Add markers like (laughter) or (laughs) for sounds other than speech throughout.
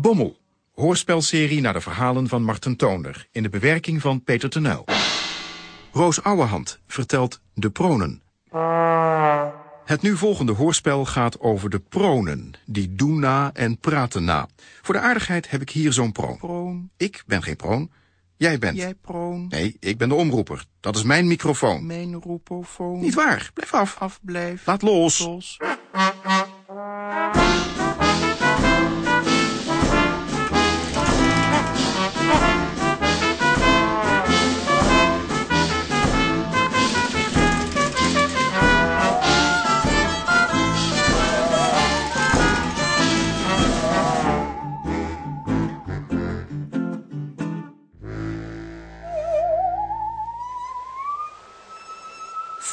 Bommel, hoorspelserie naar de verhalen van Marten Toner... in de bewerking van Peter Tenuil. Roos Ouwehand vertelt De Pronen. Het nu volgende hoorspel gaat over de pronen, die doen na en praten na. Voor de aardigheid heb ik hier zo'n proon. Proon. Ik ben geen proon. Jij bent. Jij proon. Nee, ik ben de omroeper. Dat is mijn microfoon. Mijn roepofoon. Niet waar, blijf af. Afblijf. Laat los. Los.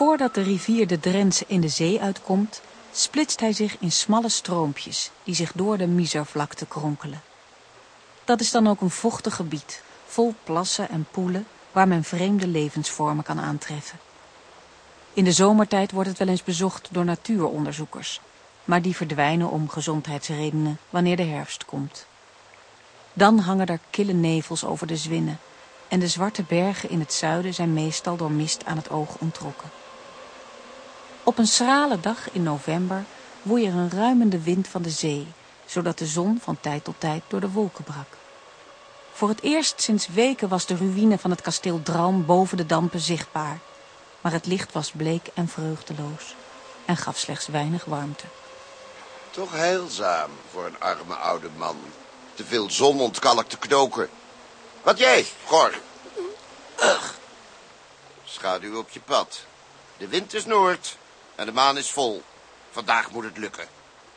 Voordat de rivier de Drens in de zee uitkomt, splitst hij zich in smalle stroompjes die zich door de Miservlakte kronkelen. Dat is dan ook een vochtig gebied, vol plassen en poelen, waar men vreemde levensvormen kan aantreffen. In de zomertijd wordt het wel eens bezocht door natuuronderzoekers, maar die verdwijnen om gezondheidsredenen wanneer de herfst komt. Dan hangen er kille nevels over de zwinnen en de zwarte bergen in het zuiden zijn meestal door mist aan het oog onttrokken. Op een schrale dag in november woei er een ruimende wind van de zee, zodat de zon van tijd tot tijd door de wolken brak. Voor het eerst sinds weken was de ruïne van het kasteel Dralm boven de dampen zichtbaar, maar het licht was bleek en vreugdeloos en gaf slechts weinig warmte. Toch heilzaam voor een arme oude man. Te veel zon ontkalkte knoken. Wat jij, Gor? Ugh. Schaduw op je pad. De wind is noord en de maan is vol. Vandaag moet het lukken.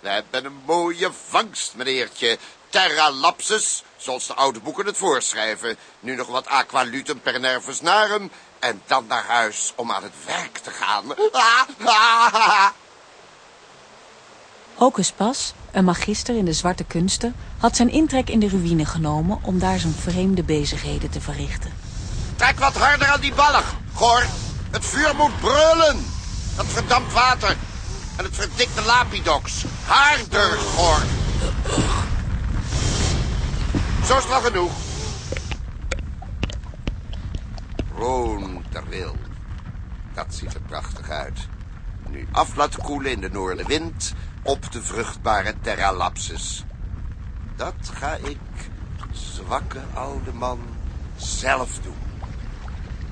We hebben een mooie vangst, meneertje. Terra lapsus, zoals de oude boeken het voorschrijven. Nu nog wat aqualutum per nervus narum. En dan naar huis om aan het werk te gaan. (laughs) Hocus Pas, een magister in de zwarte kunsten, had zijn intrek in de ruïne genomen om daar zijn vreemde bezigheden te verrichten. Trek wat harder aan die ballig, Gor. Het vuur moet brullen. Dat verdampt water. En het verdikte lapidox. Harder, Gor. Zo is wel genoeg. Roon ter wil. Dat ziet er prachtig uit. Nu af laten koelen in de noordenwind op de vruchtbare terra lapsus. Dat ga ik, zwakke oude man, zelf doen.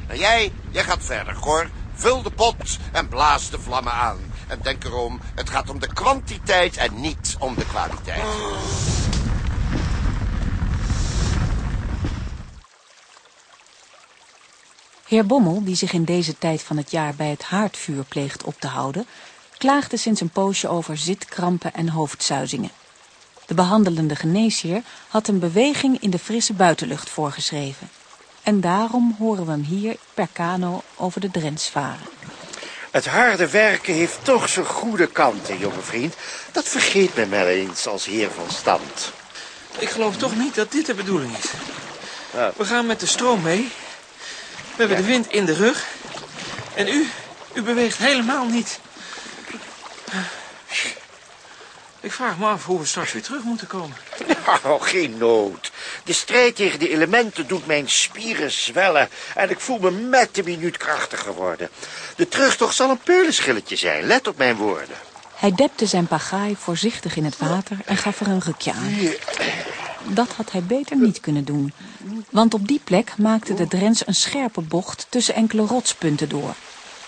En jij, jij gaat verder, Gor. Vul de pot en blaas de vlammen aan. En denk erom, het gaat om de kwantiteit en niet om de kwaliteit. Heer Bommel, die zich in deze tijd van het jaar bij het haardvuur pleegt op te houden, klaagde sinds een poosje over zitkrampen en hoofdzuizingen. De behandelende geneesheer had een beweging in de frisse buitenlucht voorgeschreven. En daarom horen we hem hier per kano over de Drens varen. Het harde werken heeft toch zijn goede kanten, jonge vriend. Dat vergeet men wel eens als heer van stand. Ik geloof toch niet dat dit de bedoeling is. Ja. We gaan met de stroom mee. We hebben de wind in de rug. En u, u beweegt helemaal niet. Ik vraag me af hoe we straks weer terug moeten komen. (laughs) Oh, geen nood. De strijd tegen de elementen doet mijn spieren zwellen... en ik voel me met de minuut krachtiger worden. De terugtocht zal een peulenschilletje zijn, let op mijn woorden. Hij depte zijn pagaai voorzichtig in het water en gaf er een rukje aan. Dat had hij beter niet kunnen doen. Want op die plek maakte de Drens een scherpe bocht tussen enkele rotspunten door.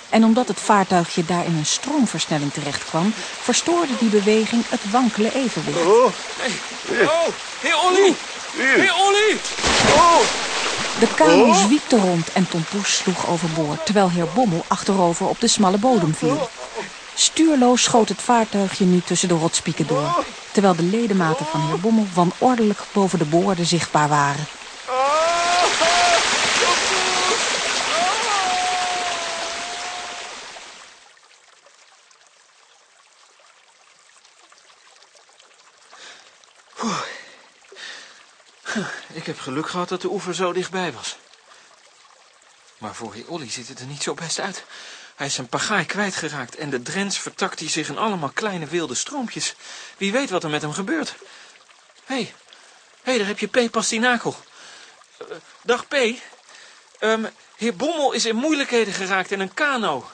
En omdat het vaartuigje daar in een stroomversnelling terecht kwam, verstoorde die beweging het wankele evenwicht. Oh, Oh, heer Olly! Olly! De kano zwiepte rond en Tom Poes sloeg overboord, terwijl heer Bommel achterover op de smalle bodem viel. Stuurloos schoot het vaartuigje nu tussen de rotspieken door, terwijl de ledematen van heer Bommel wanordelijk boven de boorden zichtbaar waren. Ik heb geluk gehad dat de oever zo dichtbij was. Maar voor heer Olly ziet het er niet zo best uit. Hij is zijn pagaai kwijtgeraakt en de Drens vertakt hij zich in allemaal kleine wilde stroompjes. Wie weet wat er met hem gebeurt. Hé, hey, hey, daar heb je P. Pastinakel. Uh, dag P. Um, heer Bommel is in moeilijkheden geraakt in een kano.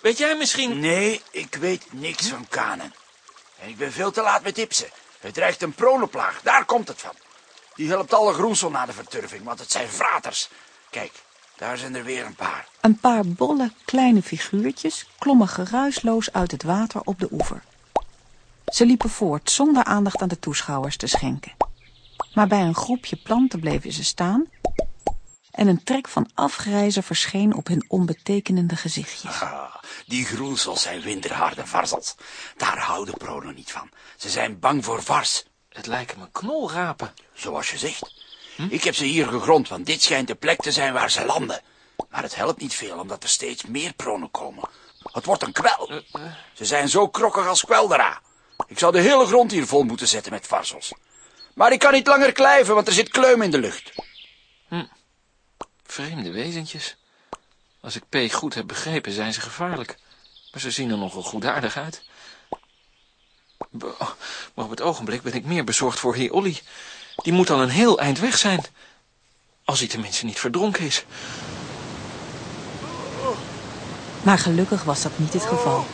Weet jij misschien... Nee, ik weet niks van kanen. En ik ben veel te laat met Ipsen. Het dreigt een pronenplaag, daar komt het van. Die helpt alle groensel na de verturving, want het zijn vraters. Kijk, daar zijn er weer een paar. Een paar bolle, kleine figuurtjes klommen geruisloos uit het water op de oever. Ze liepen voort zonder aandacht aan de toeschouwers te schenken. Maar bij een groepje planten bleven ze staan... en een trek van afgrijzen verscheen op hun onbetekenende gezichtjes. Ah, die groensels zijn winterharde varzels. Daar houden pronen niet van. Ze zijn bang voor vars. Het lijken me knolrapen. Zoals je zegt. Hm? Ik heb ze hier gegrond, want dit schijnt de plek te zijn waar ze landen. Maar het helpt niet veel, omdat er steeds meer pronen komen. Het wordt een kwel. Eh, eh. Ze zijn zo krokkig als kweldera. Ik zou de hele grond hier vol moeten zetten met varsels. Maar ik kan niet langer blijven, want er zit kleum in de lucht. Hm. Vreemde wezentjes. Als ik P goed heb begrepen, zijn ze gevaarlijk. Maar ze zien er nogal goedaardig uit. Maar op het ogenblik ben ik meer bezorgd voor heer Olly. Die moet al een heel eind weg zijn. Als hij tenminste niet verdronken is. Maar gelukkig was dat niet het geval.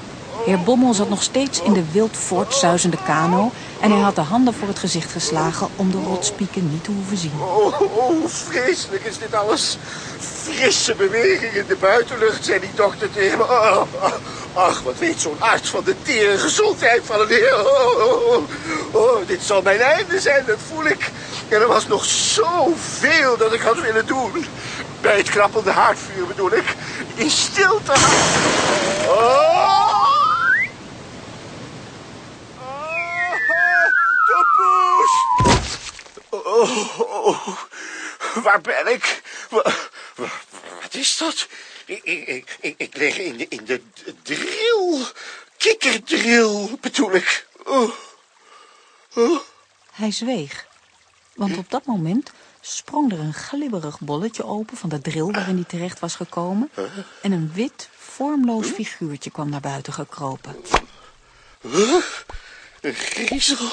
Heer Bommel zat nog steeds in de wild voortzuizende kano... en hij had de handen voor het gezicht geslagen om de rotspieken niet te hoeven zien. Oh, oh, vreselijk is dit alles. Frisse beweging in de buitenlucht, zei die dokter tegen me. Oh, oh, ach, wat weet zo'n arts van de tere gezondheid van een heer. Oh, oh, dit zal mijn einde zijn, dat voel ik. En er was nog zoveel dat ik had willen doen. Bij het krappelde haardvuur bedoel ik. In stilte. Oh! Oh, oh, waar ben ik? Wat is dat? Ik, ik, ik, ik lig in de, in de drill. Kikkerdrill, bedoel ik. Oh. Oh. Hij zweeg. Want op dat moment sprong er een glibberig bolletje open van de drill waarin hij terecht was gekomen. En een wit, vormloos figuurtje kwam naar buiten gekropen. Een griezel?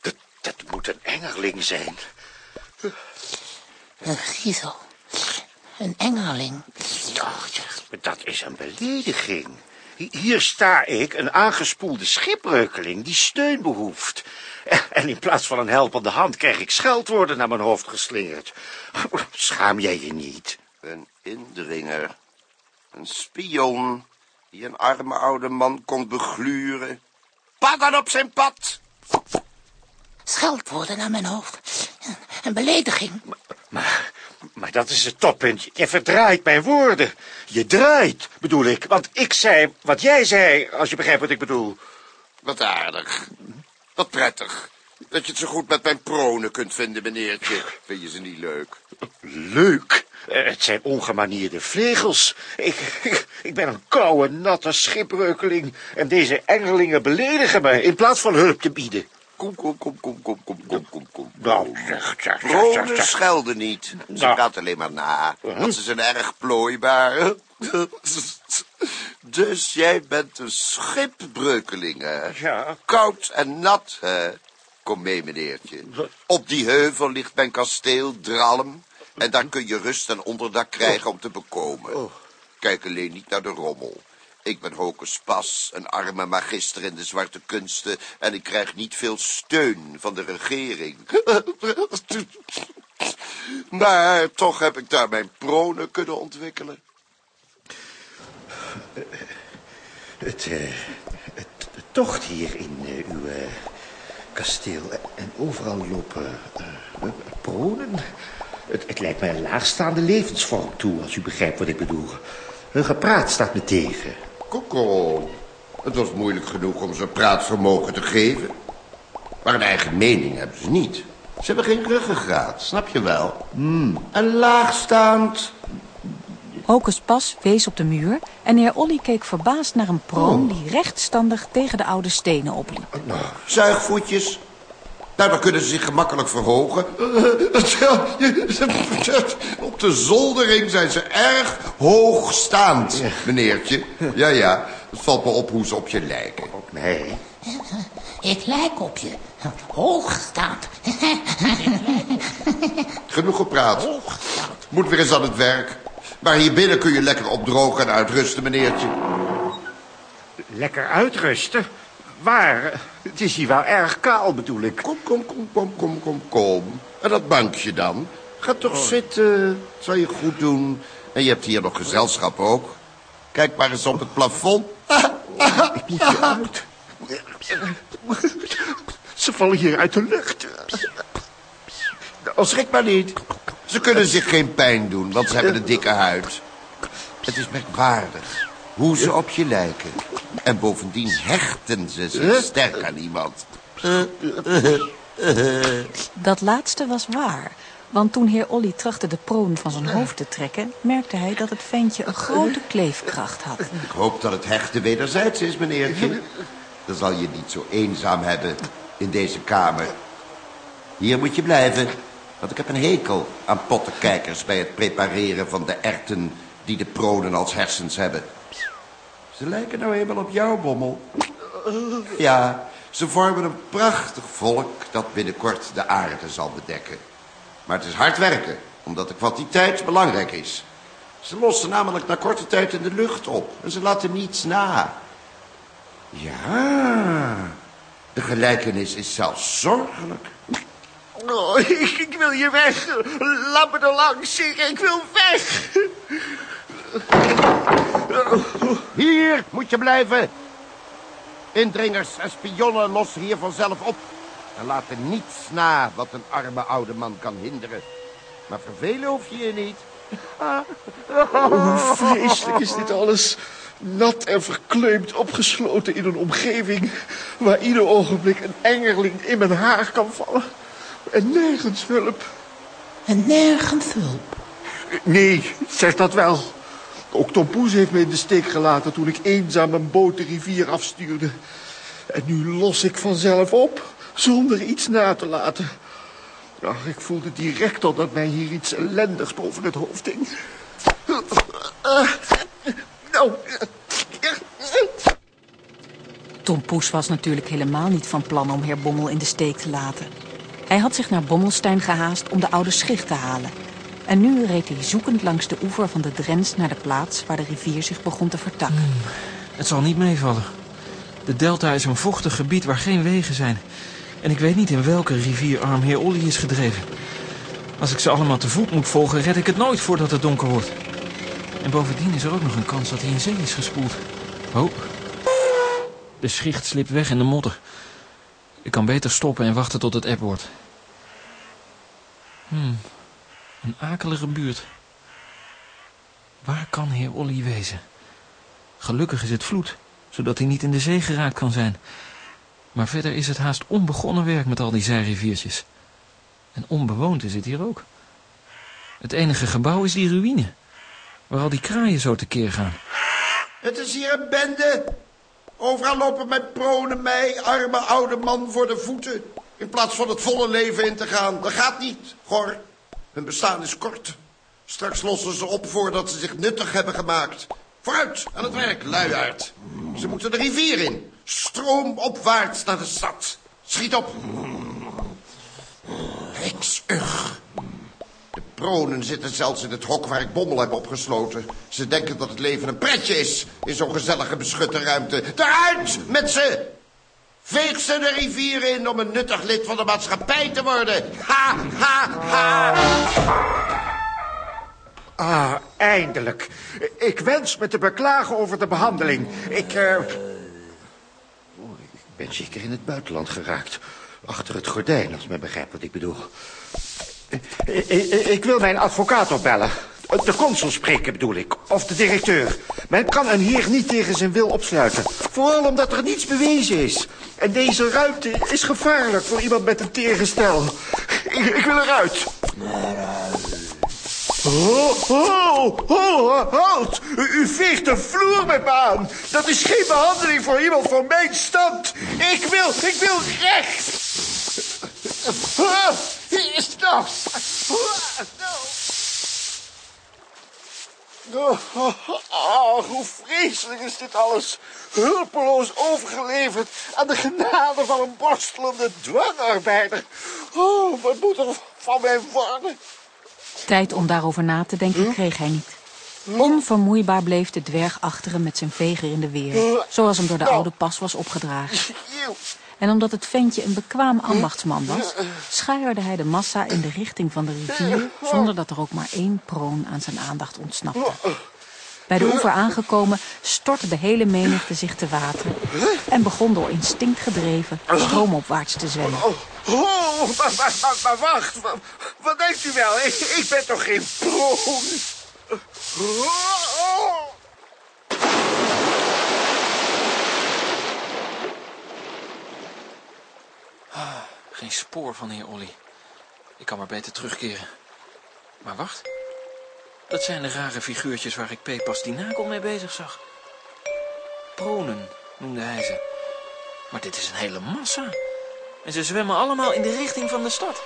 Dat, dat moet een engeling zijn. Een griezel. Een engeling. dat is een belediging. Hier sta ik, een aangespoelde schipbreukeling die steun behoeft. (laughs) En in plaats van een helpende hand krijg ik scheldwoorden naar mijn hoofd geslingerd. (laughs) Schaam jij je niet? Een indringer. Een spion die een arme oude man komt begluren. Pak dan op zijn pad! Scheldwoorden naar mijn hoofd. Een belediging. Maar, maar, dat is het toppunt. Je verdraait mijn woorden. Je draait, bedoel ik. Want ik zei wat jij zei, als je begrijpt wat ik bedoel. Wat aardig. Wat prettig. Dat je het zo goed met mijn pronen kunt vinden, meneertje. Vind je ze niet leuk? Leuk? Eh, het zijn ongemanierde vlegels. Ik, (laughs) ik, ben een koude, natte schipbreukeling. En deze engelingen beledigen me in plaats van hulp te bieden. Kom, kom, kom, kom, kom, kom, kom, kom, kom. Nou, zeg, zeg, zeg, schelden niet. Ze nou. gaat alleen maar na. Want ze zijn erg plooibaar. (laughs) Dus jij bent een schipbreukeling, hè? Ja. Koud en nat, hè? Kom mee, meneertje. Op die heuvel ligt mijn kasteel, Dralm. En daar kun je rust en onderdak krijgen om te bekomen. Oh. Kijk alleen niet naar de rommel. Ik ben Hokus Pas, een arme magister in de zwarte kunsten... en ik krijg niet veel steun van de regering. (laughs) maar toch heb ik daar mijn pronen kunnen ontwikkelen. Het, uh, het, tocht hier in uh, uw uh, kasteel en overal lopen pronen. Het, het, lijkt mij een laagstaande levensvorm toe, als u begrijpt wat ik bedoel. Hun gepraat staat me tegen. Koko, het was moeilijk genoeg om ze praatvermogen te geven. Maar een eigen mening hebben ze niet. Ze hebben geen ruggengraat, snap je wel? Hmm. En laagstaand. Hokus Pas wees op de muur en heer Olly keek verbaasd naar een proon... Oh. die rechtstandig tegen de oude stenen opliep. Nou, zuigvoetjes, nou, dan kunnen ze zich gemakkelijk verhogen. Op de zoldering zijn ze erg hoogstaand, meneertje. Ja, ja, het valt me op hoe ze op je lijken. Op mij? Ik lijk op je. Hoogstaand. Genoeg gepraat. Moet weer eens aan het werk. Maar hier binnen kun je lekker opdrogen en uitrusten, meneertje. Lekker uitrusten? Waar? Het is hier wel erg kaal, bedoel ik. Kom, kom, kom, kom, kom, kom, kom. En dat bankje dan? Ga toch zitten. Zal je goed doen. En je hebt hier nog gezelschap ook. Kijk maar eens op het plafond. Ik moet je uit. Ze vallen hier uit de lucht. Oh, schrik maar niet. Ze kunnen zich geen pijn doen, want ze hebben een dikke huid. Het is merkwaardig hoe ze op je lijken. En bovendien hechten ze zich sterk aan iemand. Dat laatste was waar. Want toen heer Olly trachtte de proon van zijn hoofd te trekken... merkte hij dat het ventje een grote kleefkracht had. Ik hoop dat het hechten wederzijds is, meneertje. Dan zal je niet zo eenzaam hebben in deze kamer. Hier moet je blijven, want ik heb een hekel aan pottenkijkers... bij het prepareren van de erten die de pronen als hersens hebben. Ze lijken nou eenmaal op jou, Bommel. Ja, ze vormen een prachtig volk dat binnenkort de aarde zal bedekken. Maar het is hard werken, omdat de kwantiteit belangrijk is. Ze lossen namelijk na korte tijd in de lucht op en ze laten niets na. Ja, de gelijkenis is zelfs zorgelijk. Oh, ik, wil hier weg. Laat me er langs. Ik wil weg. Hier moet je blijven. Indringers en spionnen lossen hier vanzelf op. En laten niets na wat een arme oude man kan hinderen. Maar vervelen hoef je je niet. Oh, vreselijk is dit alles. Nat en verkleumd opgesloten in een omgeving... waar ieder ogenblik een engerling in mijn haar kan vallen. En nergens hulp. En nergens hulp. Nee, zeg dat wel. Ook Tom Poes heeft me in de steek gelaten toen ik eenzaam een boot de rivier afstuurde. En nu los ik vanzelf op, zonder iets na te laten. Ik voelde direct al dat mij hier iets ellendigs boven het hoofd hing. Nou, Tom Poes was natuurlijk helemaal niet van plan om heer Bommel in de steek te laten. Hij had zich naar Bommelstein gehaast om de oude schicht te halen. En nu reed hij zoekend langs de oever van de Drens naar de plaats waar de rivier zich begon te vertakken. Het zal niet meevallen. De delta is een vochtig gebied waar geen wegen zijn. En ik weet niet in welke rivierarm heer Olly is gedreven. Als ik ze allemaal te voet moet volgen, red ik het nooit voordat het donker wordt. En bovendien is er ook nog een kans dat hij in zee is gespoeld. Oh. De schicht slipt weg in de modder. Ik kan beter stoppen en wachten tot het eb wordt. Hmm. Een akelige buurt. Waar kan heer Olly wezen? Gelukkig is het vloed, zodat hij niet in de zee geraakt kan zijn. Maar verder is het haast onbegonnen werk met al die zijriviertjes. En onbewoond is het hier ook. Het enige gebouw is die ruïne, waar al die kraaien zo tekeer gaan. Het is hier een bende. Overal lopen mijn pronen mij, arme oude man, voor de voeten. In plaats van het volle leven in te gaan. Dat gaat niet, Gor. Hun bestaan is kort. Straks lossen ze op voordat ze zich nuttig hebben gemaakt. Vooruit, aan het werk, luiaard. Ze moeten de rivier in. Stroomopwaarts naar de stad. Schiet op. Riksug. De pronen zitten zelfs in het hok waar ik Bommel heb opgesloten. Ze denken dat het leven een pretje is in zo'n gezellige beschutte ruimte. Eruit met ze! Veeg ze de rivier in om een nuttig lid van de maatschappij te worden. Ha, ha, ha! Ah, eindelijk. Ik wens me te beklagen over de behandeling. Ik, eh... oh, ik ben zeker in het buitenland geraakt. Achter het gordijn, als men begrijpt wat ik bedoel. Ik, ik, ik wil mijn advocaat opbellen. De consul spreken bedoel ik, of de directeur. Men kan een heer niet tegen zijn wil opsluiten. Vooral omdat er niets bewezen is. En deze ruimte is gevaarlijk voor iemand met een tegenstel. Ik, ik wil eruit. Oh, oh, oh, halt! U, u veegt de vloer met me aan. Dat is geen behandeling voor iemand van mijn stand. Ik wil, ik wil recht. Hier is het. Nou. Oh, oh, oh, hoe vreselijk is dit alles. Hulpeloos overgeleverd aan de genade van een borstelende dwangarbeider. Oh, wat moet er van mij worden? Tijd om daarover na te denken kreeg hij niet. Onvermoeibaar bleef de dwerg achter hem met zijn veger in de weer, zoals hem door de oude pas was opgedragen. En omdat het ventje een bekwaam ambachtsman was, schuierde hij de massa in de richting van de rivier, zonder dat er ook maar één proon aan zijn aandacht ontsnapte. Bij de oever aangekomen stortte de hele menigte zich te water en begon door instinct gedreven stroomopwaarts te zwemmen. Oh, maar, maar, wacht. Wat, denkt u wel? Ik, ben toch geen proon? Oh. Geen spoor van heer Olly. Ik kan maar beter terugkeren. Maar wacht. Dat zijn de rare figuurtjes waar ik P. Pastinakel mee bezig zag. Pronen noemde hij ze. Maar dit is een hele massa. En ze zwemmen allemaal in de richting van de stad. Ik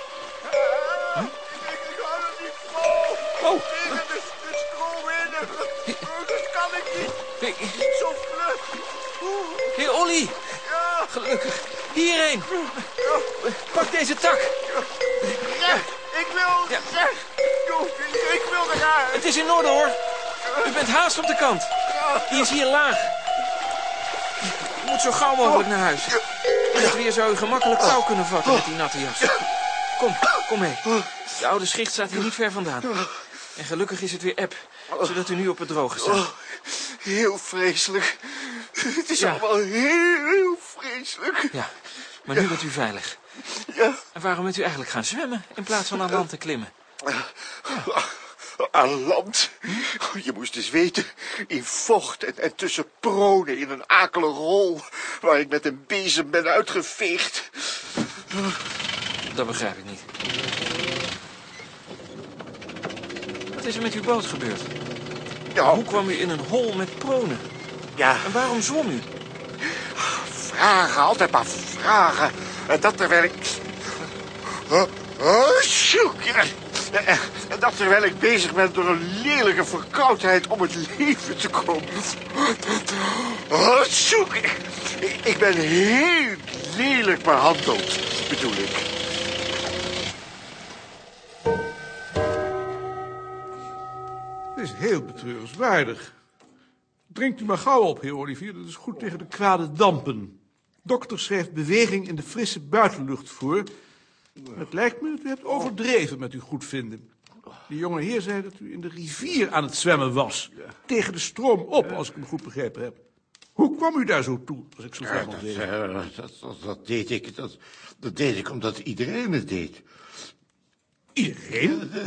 hou het niet vol. Oh, Tegen de, de stroom in. Oh, dat kan ik niet. Zo vlug. heer Olly. Ja, Gelukkig. Hierheen. Pak deze tak. ik wil... Ja. Ik, wil eruit. Het is in orde hoor. U bent haast op de kant. Die is hier laag. U moet zo gauw mogelijk naar huis. In het weer zou u gemakkelijk kou kunnen vatten met die natte jas. Kom, kom mee. De oude schicht staat hier niet ver vandaan. En gelukkig is het weer eb, zodat u nu op het droge staat. Oh, heel vreselijk. Het is Ja. allemaal heel, heel vreselijk. Ja, maar nu bent u veilig. Ja. En waarom bent u eigenlijk gaan zwemmen in plaats van aan land te klimmen? Aan land. Je moest eens weten. In vocht en, en tussen pronen in een akele rol. Waar ik met een bezem ben uitgeveegd. Dat begrijp ik niet. Wat is er met uw boot gebeurd? Ja, Hoe kwam u in een hol met pronen? ja, En waarom zwom u? Vragen. Altijd maar vragen. En dat terwijl ik... Oh, dat terwijl ik bezig ben door een lelijke verkoudheid om het leven te komen. Oh, zoek. Ik, ik ben heel lelijk behandeld, bedoel ik. Het is heel betreurenswaardig. Drinkt u maar gauw op, heer Olivier. Dat is goed tegen de kwade dampen. Dokter schrijft beweging in de frisse buitenlucht voor. Het lijkt me dat u hebt overdreven met uw goedvinden. Die jonge heer zei dat u in de rivier aan het zwemmen was. Tegen de stroom op, als ik hem goed begrepen heb. Hoe kwam u daar zo toe, als ik zo vrij mag? Eh, dat, dat, dat deed ik. Dat, dat deed ik omdat iedereen het deed. Iedereen? De,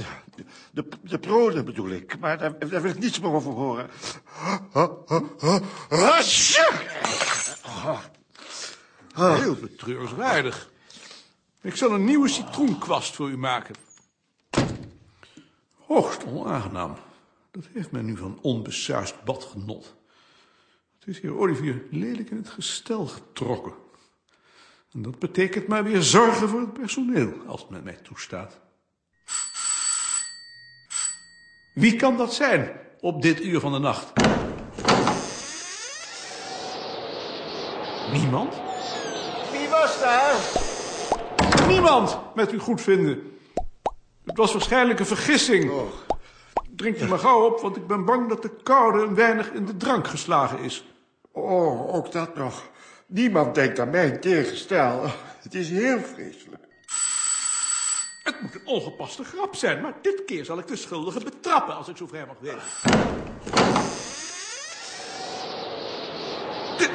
de, de pronen bedoel ik, maar daar, daar wil ik niets meer over horen. Heel betreurenswaardig. Ik zal een nieuwe citroenkwast voor u maken. Hoogst onaangenaam. Dat heeft men nu van onbesuist badgenot. Het is hier Olivier lelijk in het gestel getrokken. En dat betekent maar weer zorgen voor het personeel, als het met mij toestaat. Wie kan dat zijn op dit uur van de nacht? Niemand? Niemand met uw goedvinden. Het was waarschijnlijk een vergissing. Drink u maar gauw op, want ik ben bang dat de koude een weinig in de drank geslagen is. Oh, ook dat nog. Niemand denkt aan mijn tegenstel. Het is heel vreselijk. Het moet een ongepaste grap zijn, maar dit keer zal ik de schuldige betrappen, als ik zo vrij mag wezen.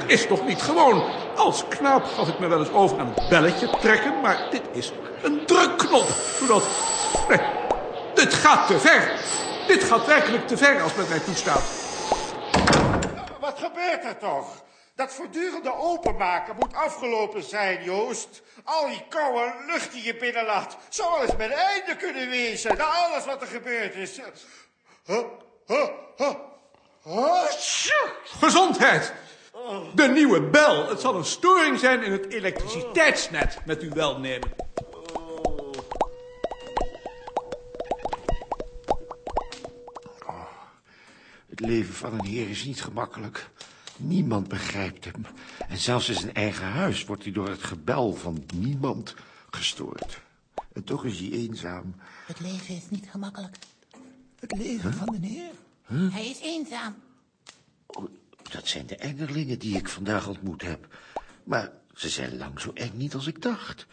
Is toch niet gewoon? Als knaap gaf ik me wel eens over aan het belletje trekken, maar dit is een drukknop, zodat... Nee, dit gaat te ver. Dit gaat werkelijk te ver als het met mij toestaat. Wat gebeurt er toch? Dat voortdurende openmaken moet afgelopen zijn, Joost. Al die koude lucht die je binnenlaat. Zou eens met einde kunnen wezen. Na alles wat er gebeurd is. Huh, huh, huh. Gezondheid! De nieuwe bel. Het zal een storing zijn in het elektriciteitsnet, met uw welnemen. Het leven van een heer is niet gemakkelijk. Niemand begrijpt hem. En zelfs in zijn eigen huis wordt hij door het gebel van niemand gestoord. En toch is hij eenzaam. Het leven is niet gemakkelijk. Het leven van de heer. Hij is eenzaam. Oh, dat zijn de engerlingen die ik vandaag ontmoet heb. Maar ze zijn lang zo eng niet als ik dacht.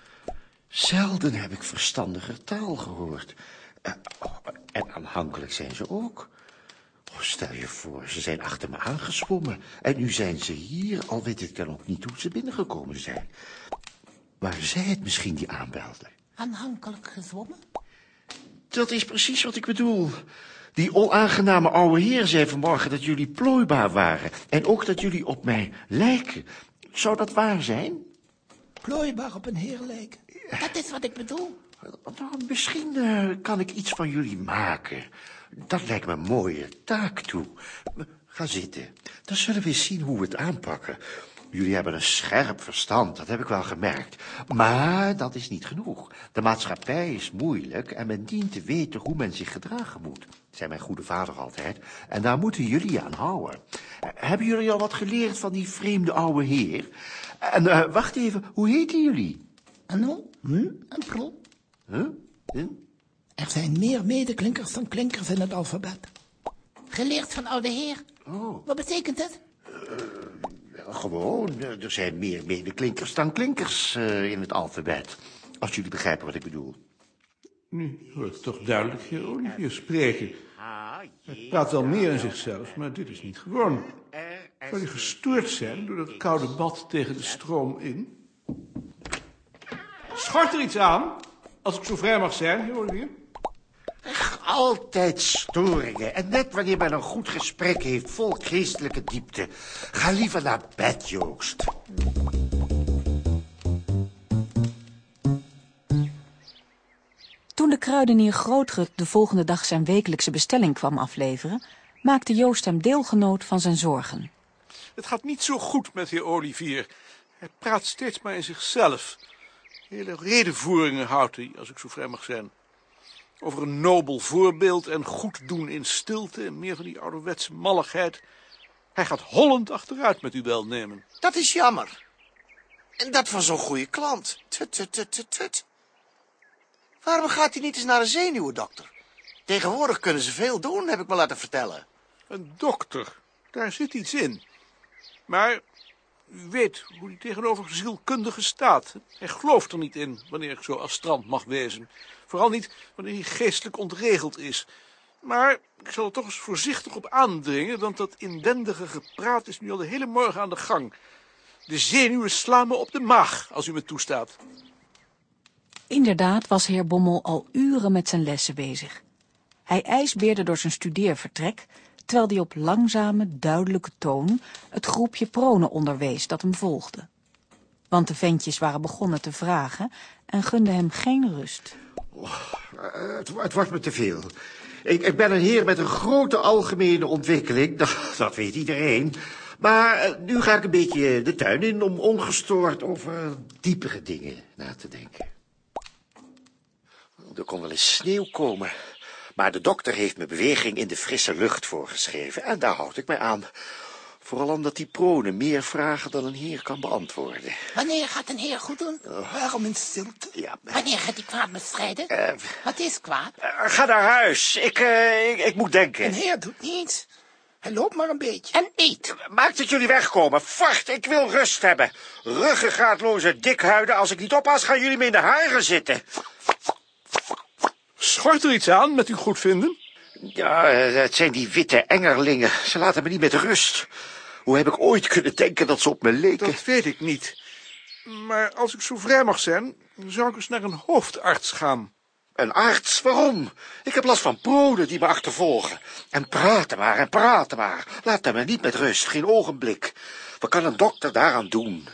Zelden heb ik verstandiger taal gehoord. Eh, oh, en aanhankelijk zijn ze ook. Oh, stel je voor, ze zijn achter me aangezwommen. En nu zijn ze hier, al weet ik dan ook niet hoe ze binnengekomen zijn. Waren zij het misschien die aanbelden? Aanhankelijk gezwommen. Dat is precies wat ik bedoel. Die onaangename oude heer zei vanmorgen dat jullie plooibaar waren. En ook dat jullie op mij lijken. Zou dat waar zijn? Plooibaar op een heer lijken. Dat is wat ik bedoel. Nou, misschien eh, kan ik iets van jullie maken. Dat lijkt me een mooie taak toe. Ga zitten. Dan zullen we eens zien hoe we het aanpakken. Jullie hebben een scherp verstand, dat heb ik wel gemerkt. Maar dat is niet genoeg. De maatschappij is moeilijk en men dient te weten hoe men zich gedragen moet. Zei mijn goede vader altijd. En daar moeten jullie aan houden. Eh, Hebben jullie al wat geleerd van die vreemde oude heer? En eh, wacht even, hoe heten jullie? Nou? Hm? En prol. Huh? Huh? Er zijn meer medeklinkers dan klinkers in het alfabet. Geleerd van oude heer. Oh. Wat betekent het? Gewoon, eh, er zijn meer medeklinkers dan klinkers eh, in het alfabet. Als jullie begrijpen wat ik bedoel. Nu hoort toch duidelijk heer Olivier spreken. Hij praat wel meer in zichzelf, maar dit is niet gewoon. Zou hij gestoord zijn door dat koude bad tegen de stroom in? Schort er iets aan, als ik zo vrij mag zijn, heer Olivier? Altijd storingen. En net wanneer men een goed gesprek heeft, vol geestelijke diepte. Ga liever naar bed, Joost. Toen de kruidenier Grootruk de volgende dag zijn wekelijkse bestelling kwam afleveren, maakte Joost hem deelgenoot van zijn zorgen. Het gaat niet zo goed met heer Olivier. Hij praat steeds maar in zichzelf. Hele redenvoeringen houdt hij, als ik zo vrij mag zijn. Over een nobel voorbeeld en goed doen in stilte en meer van die ouderwetse malligheid. Hij gaat hollend achteruit met uw welnemen. Dat is jammer. En dat van zo'n goede klant. Tut, tut, tut, tut, tut. Waarom gaat hij niet eens naar een zenuwendokter? Tegenwoordig kunnen ze veel doen, heb ik me laten vertellen. Een dokter, daar zit iets in. Maar u weet hoe hij tegenover zielkundige staat. Hij gelooft er niet in wanneer ik zo astrant mag wezen. Vooral niet wanneer hij geestelijk ontregeld is. Maar ik zal er toch eens voorzichtig op aandringen, want dat inwendige gepraat is nu al de hele morgen aan de gang. De zenuwen slaan me op de maag, als u me toestaat. Inderdaad was heer Bommel al uren met zijn lessen bezig. Hij ijsbeerde door zijn studeervertrek, terwijl hij op langzame, duidelijke toon het groepje pronen onderwees dat hem volgde. Want de ventjes waren begonnen te vragen en gunden hem geen rust. Eh, het, het wordt me te veel. Ik, ik ben een heer met een grote algemene ontwikkeling, (laughs) dat, dat weet iedereen. Maar eh, nu ga ik een beetje de tuin in om ongestoord over diepere dingen na te denken. Er kon wel eens sneeuw komen. Maar de dokter heeft me beweging in de frisse lucht voorgeschreven. En daar houd ik mij aan. Vooral omdat die pronen meer vragen dan een heer kan beantwoorden. Wanneer gaat een heer goed doen? Waarom in stilte? Ja, Wanneer gaat hij kwaad bestrijden? eh, Wat is kwaad? eh, ga naar huis. Ik, eh, ik, ik moet denken. Een heer doet niets. Hij loopt maar een beetje. En eet. Maak dat jullie wegkomen. Vacht, ik wil rust hebben. Ruggengraatloze dikhuiden. Als ik niet oppas, gaan jullie me in de haren zitten. Schort er iets aan met uw goedvinden? Ja, het zijn die witte engerlingen. Ze laten me niet met rust. Hoe heb ik ooit kunnen denken dat ze op me leken? Dat weet ik niet. Maar als ik zo vrij mag zijn, zou ik eens naar een hoofdarts gaan. Een arts, waarom? Ik heb last van proden die me achtervolgen. En praten maar, en praten maar. Laat me niet met rust, geen ogenblik. Wat kan een dokter daaraan doen?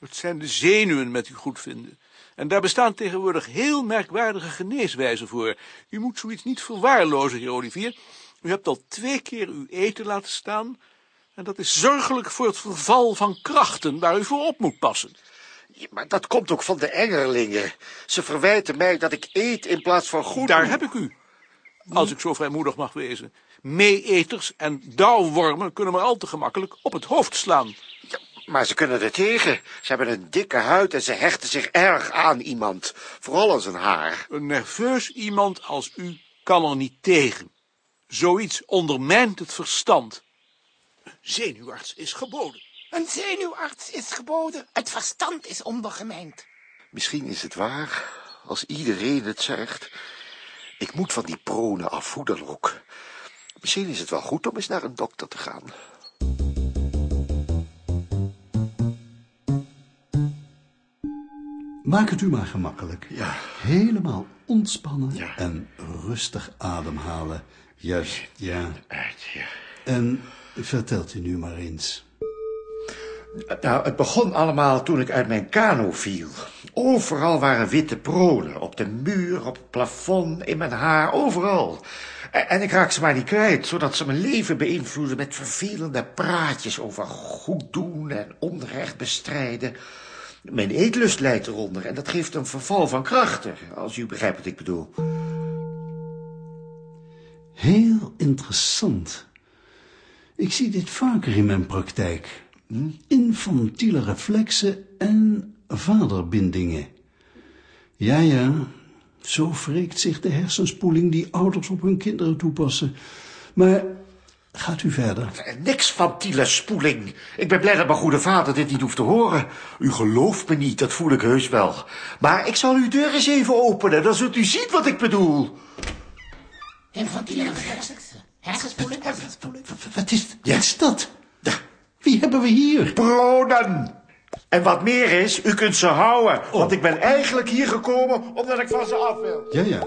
Het zijn de zenuwen met uw goedvinden. En daar bestaan tegenwoordig heel merkwaardige geneeswijzen voor. U moet zoiets niet verwaarlozen, heer Olivier. U hebt al twee keer uw eten laten staan. En dat is zorgelijk voor het verval van krachten waar u voor op moet passen. Ja, maar dat komt ook van de engerlingen. Ze verwijten mij dat ik eet in plaats van goed Daar heb ik u. Als ik zo vrijmoedig mag wezen. Meeeters en dauwwormen kunnen maar al te gemakkelijk op het hoofd slaan. Ja, Maar ze kunnen er tegen. Ze hebben een dikke huid en ze hechten zich erg aan iemand. Vooral aan zijn haar. Een nerveus iemand als u kan er niet tegen. Zoiets ondermijnt het verstand. Zenuwarts is geboden. Een zenuwarts is geboden. Het verstand is ondergemijnd. Misschien is het waar, als iedereen het zegt. Ik moet van die pronen af, hoe dan ook. Misschien is het wel goed om eens naar een dokter te gaan. Maak het u maar gemakkelijk. Ja. Helemaal ontspannen Ja. en rustig ademhalen. Juist, ja. Uit, ja. En vertelt u nu maar eens. Nou, het begon allemaal toen ik uit mijn kano viel. Overal waren witte pronen. Op de muur, op het plafond, in mijn haar, overal. En, en ik raak ze maar niet kwijt, zodat ze mijn leven beïnvloeden met vervelende praatjes over goed doen en onrecht bestrijden. Mijn eetlust leidt eronder en dat geeft een verval van krachten, als u begrijpt wat ik bedoel. Heel interessant. Ik zie dit vaker in mijn praktijk. Infantiele reflexen en vaderbindingen. Ja, ja, zo wreekt zich de hersenspoeling die ouders op hun kinderen toepassen. Maar gaat u verder. Niks van Tiele spoeling. Ik ben blij dat mijn goede vader dit niet hoeft te horen. U gelooft me niet, dat voel ik heus wel. Maar ik zal uw deur eens even openen, dan zult u zien wat ik bedoel. Infantiele reflexen. Hersenspoeling. Hersenspoeling. Wat is, wat is dat? Wie hebben we hier? Pronen. En wat meer is, u kunt ze houden. Want ik ben eigenlijk hier gekomen omdat ik van ze af wil. Ja, ja.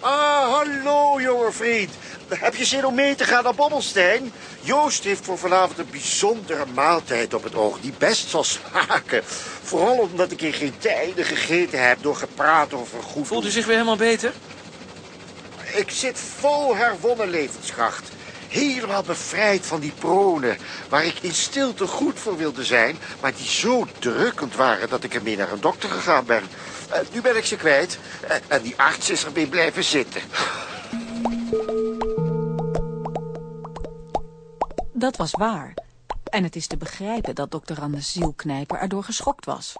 Ah, hallo, jonge vriend. Heb je zin om mee te gaan naar Bobbelstein? Joost heeft voor vanavond een bijzondere maaltijd op het oog... die best zal smaken. Vooral omdat ik in geen tijden gegeten heb... door gepraat over goed Voelt u zich weer helemaal beter? Ik zit vol herwonnen levenskracht. Helemaal bevrijd van die pronen, waar ik in stilte goed voor wilde zijn... maar die zo drukkend waren dat ik ermee naar een dokter gegaan ben. Eh, nu ben ik ze kwijt Eh, en die arts is ermee blijven zitten. Dat was waar. En het is te begrijpen dat dokter Anders zielknijper erdoor geschokt was.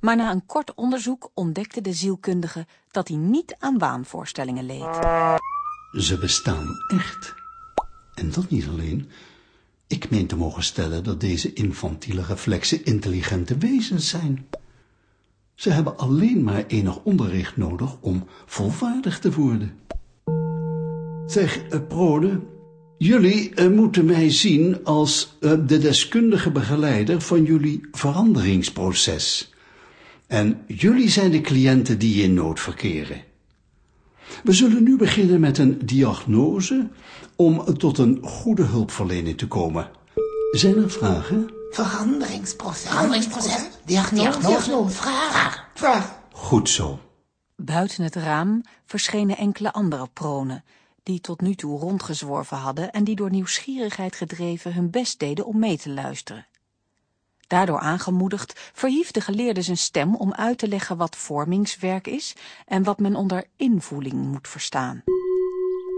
Maar na een kort onderzoek ontdekte de zielkundige dat hij niet aan waanvoorstellingen leed. Ze bestaan echt. En dat niet alleen. Ik meen te mogen stellen dat deze infantiele reflexen intelligente wezens zijn. Ze hebben alleen maar enig onderricht nodig om volvaardig te worden. Zeg, uh, Prode, jullie eh, moeten mij zien als eh, de deskundige begeleider van jullie veranderingsproces. En jullie zijn de cliënten die in nood verkeren. We zullen nu beginnen met een diagnose om tot een goede hulpverlening te komen. Zijn er vragen? Veranderingsproces. Veranderingsproces. Diagnose. Diagnose. Vraag. Vraag. Goed zo. Buiten het raam verschenen enkele andere pronen, die tot nu toe rondgezworven hadden en die door nieuwsgierigheid gedreven hun best deden om mee te luisteren. Daardoor aangemoedigd verhief de geleerde zijn stem om uit te leggen wat vormingswerk is en wat men onder invoeling moet verstaan.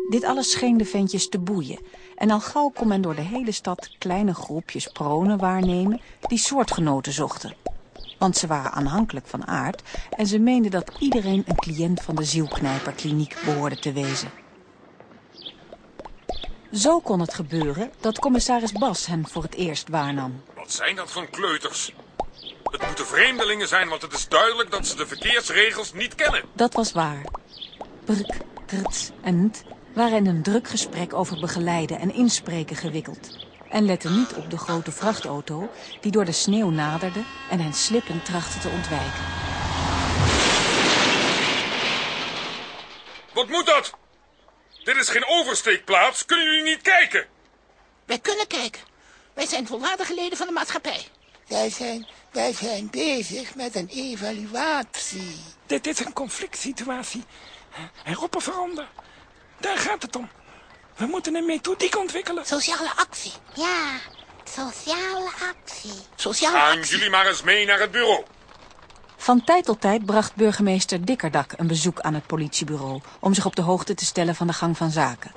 Dit alles scheen de ventjes te boeien en al gauw kon men door de hele stad kleine groepjes pronen waarnemen die soortgenoten zochten. Want ze waren aanhankelijk van aard en ze meenden dat iedereen een cliënt van de zielknijperkliniek behoorde te wezen. Zo kon het gebeuren dat commissaris Bas hen voor het eerst waarnam. Wat zijn dat voor kleuters? Het moeten vreemdelingen zijn, want het is duidelijk dat ze de verkeersregels niet kennen. Dat was waar. Brk, trts en t waren in een druk gesprek over begeleiden en inspreken gewikkeld. En letten niet op de grote vrachtauto die door de sneeuw naderde en hen slippend trachtte te ontwijken. Wat moet dat? Dit is geen oversteekplaats. Kunnen jullie niet kijken? Wij kunnen kijken. Wij zijn volwaardige leden van de maatschappij. Wij zijn, wij zijn bezig met een evaluatie. Dit is een conflict situatie. En roepen veranderen. Daar gaat het om. We moeten een methodiek ontwikkelen. Sociale actie. Ja, sociale actie. Sociale Gaan actie. jullie maar eens mee naar het bureau. Van tijd tot tijd bracht burgemeester Dikkerdak een bezoek aan het politiebureau om zich op de hoogte te stellen van de gang van zaken.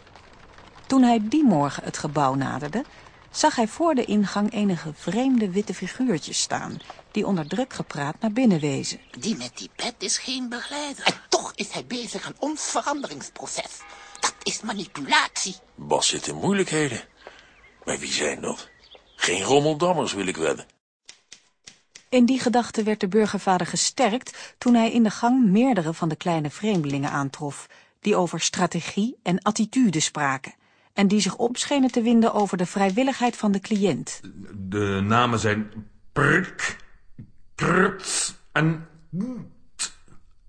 Toen hij die morgen het gebouw naderde, zag hij voor de ingang enige vreemde witte figuurtjes staan, die onder druk gepraat naar binnen wezen. Die met die pet is geen begeleider. En toch is hij bezig aan ons veranderingsproces. Dat is manipulatie. Bas zit in moeilijkheden. Maar wie zijn dat? Geen rommeldammers, wil ik wedden. In die gedachte werd de burgervader gesterkt toen hij in de gang meerdere van de kleine vreemdelingen aantrof, die over strategie en attitude spraken en die zich opschenen te winden over de vrijwilligheid van de cliënt. De namen zijn Prk, Kruts en...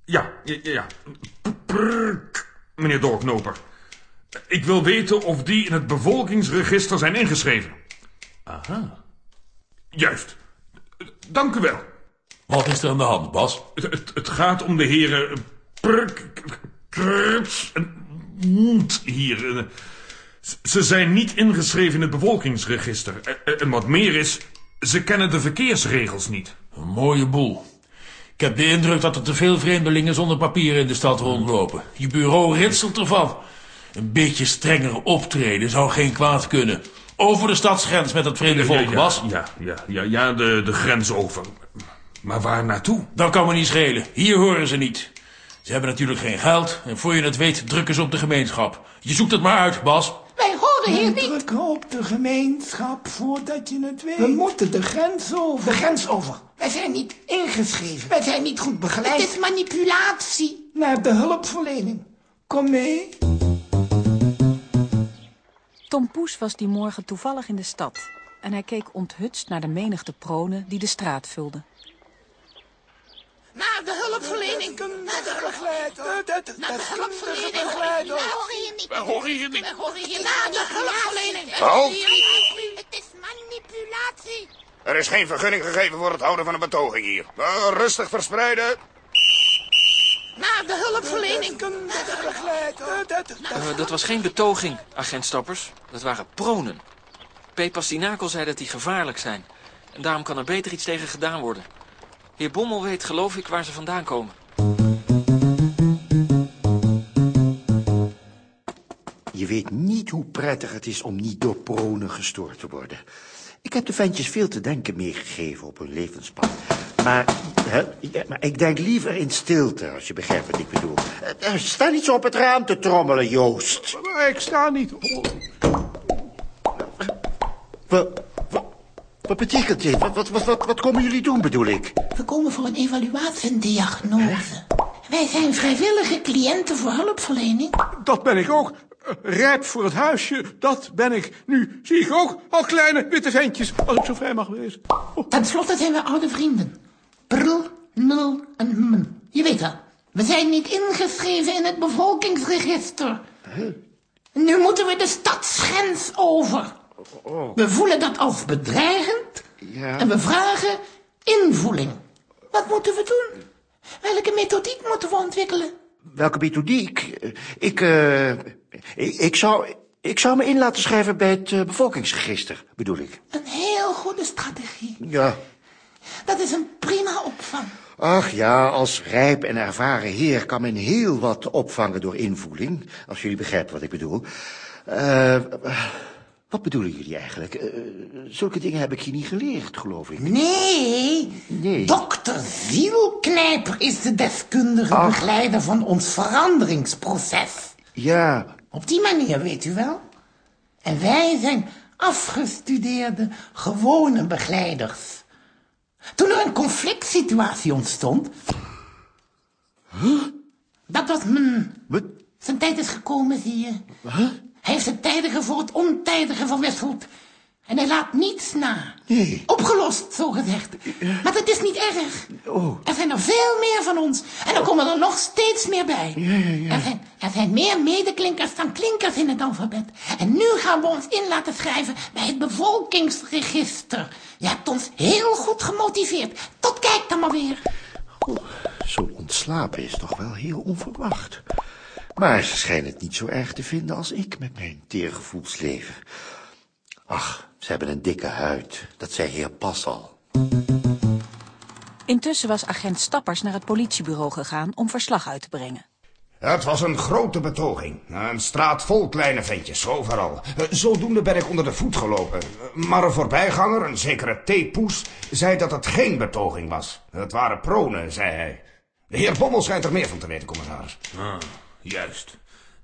Ja, ja, ja. Prk, meneer Doorknoper. Ik wil weten of die in het bevolkingsregister zijn ingeschreven. Aha. Juist. Dank u wel. Wat is er aan de hand, Bas? Het, het, het gaat om de heren Prk, Kruts en Moed hier. Eh, Ze zijn niet ingeschreven in het bevolkingsregister. En- En wat meer is, ze kennen de verkeersregels niet. Een mooie boel. Ik heb de indruk dat er te veel vreemdelingen zonder papieren in de stad rondlopen. Je bureau ritselt ervan. Een beetje strenger optreden zou geen kwaad kunnen. Over de stadsgrens met het vreemde volk, ja, Bas. Ja, ja, ja, ja de, de grens over. Maar waar naartoe? Dat kan me niet schelen. Hier horen ze niet. Ze hebben natuurlijk geen geld. En voor je het weet drukken ze op de gemeenschap. Je zoekt het maar uit, Bas. Wij horen hier We niet. drukken op de gemeenschap voordat je het weet. We moeten de grens over. De grens over. Wij zijn niet Ingeschreven. Wij zijn niet goed begeleid. Het is manipulatie. Naar de hulpverlening. Kom mee. Tom Poes was die morgen toevallig in de stad en hij keek onthutst naar de menigte pronen die de straat vulden. Naar de hulpverlening. Naar de hulpverlening. Naar de hulpverlening. Wij horen hier niet. Wij horen hier niet. Wij horen hier naar de hulpverlening. Halt. Het is manipulatie. Er is geen vergunning gegeven voor het houden van een betoging hier. Rustig verspreiden. Naar de hulpverlening. Eh, dat was geen betoging, agent Stappers. Dat waren pronen. P. Pastinakel zei dat die gevaarlijk zijn. En daarom kan er beter iets tegen gedaan worden. Heer Bommel weet, geloof ik, waar ze vandaan komen. Je weet niet hoe prettig het is om niet door pronen gestoord te worden. Ik heb de ventjes veel te denken meegegeven op hun levenspad. Maar, hè, ja, maar ik denk liever in stilte, als je begrijpt wat ik bedoel. Eh, eh, Sta niet zo op het raam te trommelen, Joost. Maar ik sta niet... Wat, wat, wat betekent dit? Wat, wat, wat, wat, wat komen jullie doen, bedoel ik? We komen voor een evaluatie en diagnose. Wij zijn vrijwillige cliënten voor hulpverlening. Dat ben ik ook. Eh, Rijp voor het huisje, dat ben ik. Nu zie ik ook al kleine witte ventjes, als ik zo vrij mag wezen. Ten slotte zijn we oude vrienden. Prl, nul en hm. Je weet wel, we zijn niet ingeschreven in het bevolkingsregister. Nu moeten we de stadsgrens over. We voelen dat als bedreigend Ja. en we vragen invoeling. Wat moeten we doen? Welke methodiek moeten we ontwikkelen? Welke methodiek? Ik, eh, ik, ik, zou, ik zou me in laten schrijven bij het eh, bevolkingsregister, bedoel ik. Een heel goede strategie. Ja. Dat is een prima opvang. Ach ja, als rijp en ervaren heer kan men heel wat opvangen door invoeling. Als jullie begrijpen wat ik bedoel. Eh, wat bedoelen jullie eigenlijk? Eh, zulke dingen heb ik je niet geleerd, geloof ik. Nee, Nee. dokter Zielknijper is de deskundige Ach. begeleider van ons veranderingsproces. Ja, Op die manier, weet u wel. En wij zijn afgestudeerde, gewone begeleiders. Toen er een conflict situatie ontstond... Dat was mijn... wat? Zijn tijd is gekomen, zie je. Hij heeft het tijdige voor het ontijdige verwisseld. En hij laat niets na. Nee. Opgelost, zo gezegd. Maar dat is niet erg. Oh. Er zijn er veel meer van ons. En er komen er nog steeds meer bij. Er, zijn, er zijn meer medeklinkers dan klinkers in het alfabet. En nu gaan we ons in laten schrijven bij het bevolkingsregister. Je hebt ons heel goed gemotiveerd. Tot kijk dan maar weer. Zo'n ontslapen is toch wel heel onverwacht. Maar ze schijnen het niet zo erg te vinden als ik met mijn teergevoelsleven. Ach, ze hebben een dikke huid. Dat zei heer Pas al. Intussen was agent Stappers naar het politiebureau gegaan om verslag uit te brengen. Het was een grote betoging. Een straat vol kleine ventjes, overal. Eh, Zodoende ben ik onder de voet gelopen. Maar een voorbijganger, een zekere T-poes, zei dat het geen betoging was. Het waren pronen, zei hij. De heer Bommel schijnt er meer van te weten, commissaris. Ah, juist.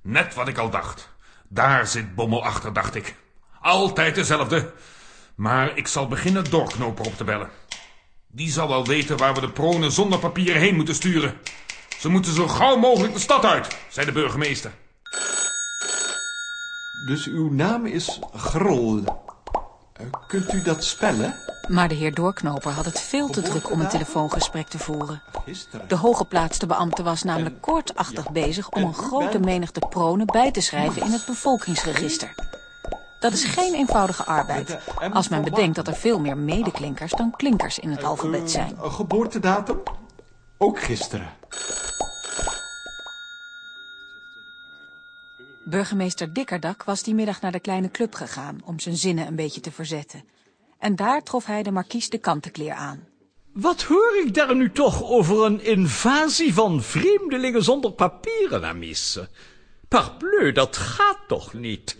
Net wat ik al dacht. Daar zit Bommel achter, dacht ik. Altijd dezelfde. Maar ik zal beginnen doorknoper op te bellen. Die zal wel weten waar we de pronen zonder papieren heen moeten sturen. Ze moeten zo gauw mogelijk de stad uit, zei de burgemeester. Dus uw naam is Grol. Eh, kunt u dat spellen? Maar de heer Doorknoper had het veel te druk om een telefoongesprek te voeren. De hooggeplaatste beambte was namelijk koortsachtig bezig om een grote menigte pronen bij te schrijven in het bevolkingsregister. Dat is geen eenvoudige arbeid, als men bedenkt dat er veel meer medeklinkers dan klinkers in het alfabet zijn. Een geboortedatum? Ook gisteren. Burgemeester Dikkerdak was die middag naar de kleine club gegaan om zijn zinnen een beetje te verzetten. En daar trof hij de markies de kantenkleer aan. Wat hoor ik daar nu toch over een invasie van vreemdelingen zonder papieren, Amice? Parbleu, dat gaat toch niet?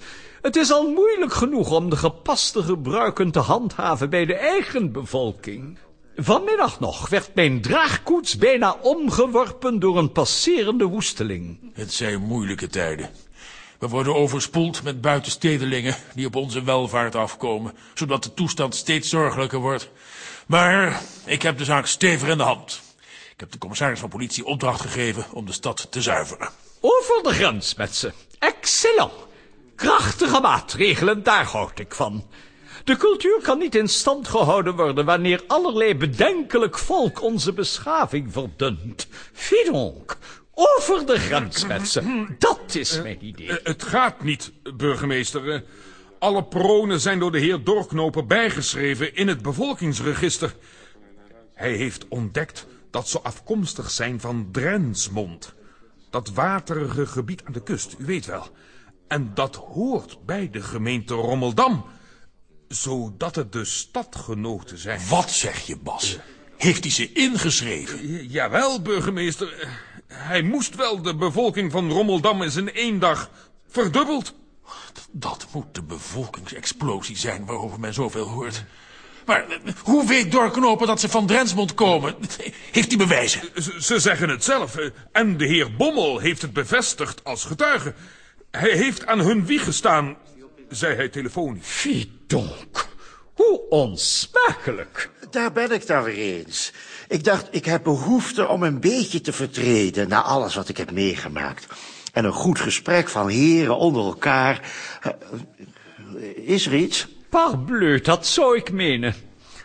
Het is al moeilijk genoeg om de gepaste gebruiken te handhaven bij de eigen bevolking. Vanmiddag nog werd mijn draagkoets bijna omgeworpen door een passerende woesteling. Het zijn moeilijke tijden. We worden overspoeld met buitenstedelingen die op onze welvaart afkomen, zodat de toestand steeds zorgelijker wordt. Maar ik heb de zaak stevig in de hand. Ik heb de commissaris van politie opdracht gegeven om de stad te zuiveren. Over de grens met ze. Excellent. Krachtige maatregelen, daar houd ik van. De cultuur kan niet in stand gehouden worden wanneer allerlei bedenkelijk volk onze beschaving verdunt. Fie donc, over de grens met ze. Dat is mijn idee. Eh, Het gaat niet, burgemeester. Eh, Alle pronen zijn door de heer Doorknoper bijgeschreven in het bevolkingsregister. Hij heeft ontdekt dat ze afkomstig zijn van Drensmond. Dat waterige gebied aan de kust, u weet wel. En dat hoort bij de gemeente Rommeldam. Zodat het de stadgenoten zijn. Wat zeg je, Bas? Heeft hij ze ingeschreven? Jawel, burgemeester. Hij moest wel de bevolking van Rommeldam in één dag verdubbeld. Dat moet de bevolkingsexplosie zijn waarover men zoveel hoort. Maar hoe weet Dorknoper dat ze van Drensmond komen? Heeft hij bewijzen? Ze, ze zeggen het zelf. eh, En de heer Bommel heeft het bevestigd als getuige. Hij heeft aan hun wieg gestaan, zei hij telefonisch. Fie donc, hoe onsmakelijk. Daar ben ik dan weer eens. Ik dacht, ik heb behoefte om een beetje te vertreden... na alles wat ik heb meegemaakt. En een goed gesprek van heren onder elkaar. Eh, Is er iets? Parbleu, dat zou ik menen.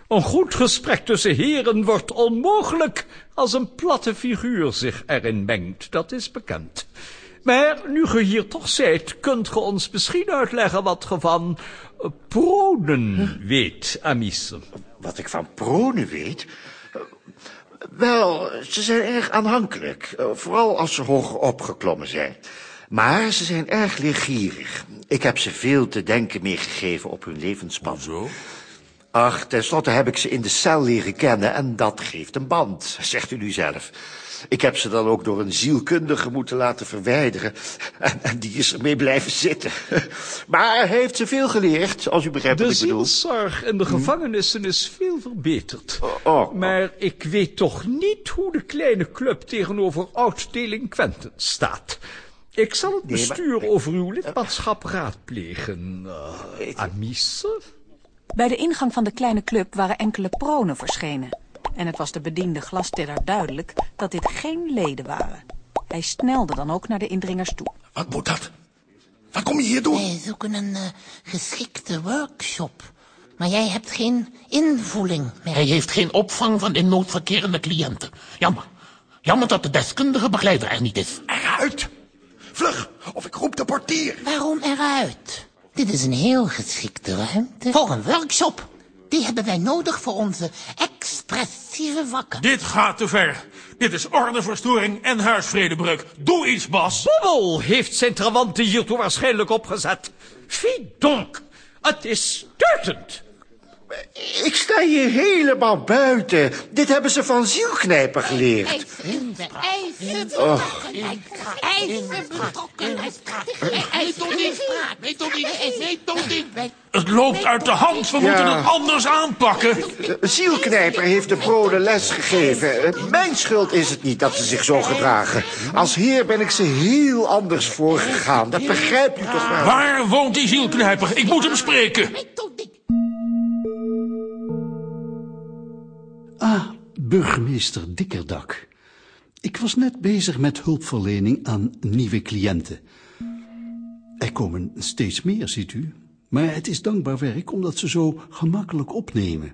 Een goed gesprek tussen heren wordt onmogelijk als een platte figuur zich erin mengt, dat is bekend. Maar nu ge hier toch zijt, kunt ge ons misschien uitleggen wat ge van eh, pronen weet, Amice. Wat ik van pronen weet? Wel, ze zijn erg aanhankelijk. eh, Vooral als ze hoog opgeklommen zijn. Maar ze zijn erg leergierig. Ik heb ze veel te denken meegegeven op hun levenspad. Zo? Ach, tenslotte heb ik ze in de cel leren kennen en dat geeft een band, zegt u nu zelf. Ik heb ze dan ook door een zielkundige moeten laten verwijderen. En, en die is ermee blijven zitten. Maar hij heeft ze veel geleerd, als u begrijpt De wat ik bedoel. zielzorg in de gevangenissen is veel verbeterd. oh. Maar ik weet toch niet hoe de kleine club tegenover oud-delinquenten staat. Ik zal het Nee, maar- bestuur over uw lidmaatschap raadplegen. Uh, Amice? Bij de ingang van de kleine club waren enkele pronen verschenen. En het was de bediende glasteller duidelijk dat dit geen leden waren. Hij snelde dan ook naar de indringers toe. Wat moet dat? Wat kom je hier doen? Wij zoeken een eh, geschikte workshop. Maar jij hebt geen invoeling meer. Hij heeft geen opvang van in nood verkerende cliënten. Jammer. Jammer dat de deskundige begeleider er niet is. Eruit! Vlug, of ik roep de portier. Waarom eruit? Dit is een heel geschikte ruimte. Voor een workshop. Die hebben wij nodig voor onze expressieve vakken. Dit gaat te ver. Dit is ordeverstoring en huisvredebreuk. Doe iets, Bas. Bommel heeft zijn trawanten hiertoe waarschijnlijk opgezet. Fie donc, het is stuitend. Ik sta hier helemaal buiten. Dit hebben ze van zielknijper geleerd. Och. Het loopt uit de hand. We moeten het anders aanpakken. Zielknijper heeft de broden les gegeven. Mijn schuld is het niet dat ze zich zo gedragen. Als heer ben ik ze heel anders voorgegaan. Dat begrijpt u toch wel? Waar woont die zielknijper? Ik moet hem spreken. Ah, burgemeester Dikkerdak. Ik was net bezig met hulpverlening aan nieuwe cliënten. Er komen steeds meer, ziet u. Maar het is dankbaar werk omdat ze zo gemakkelijk opnemen.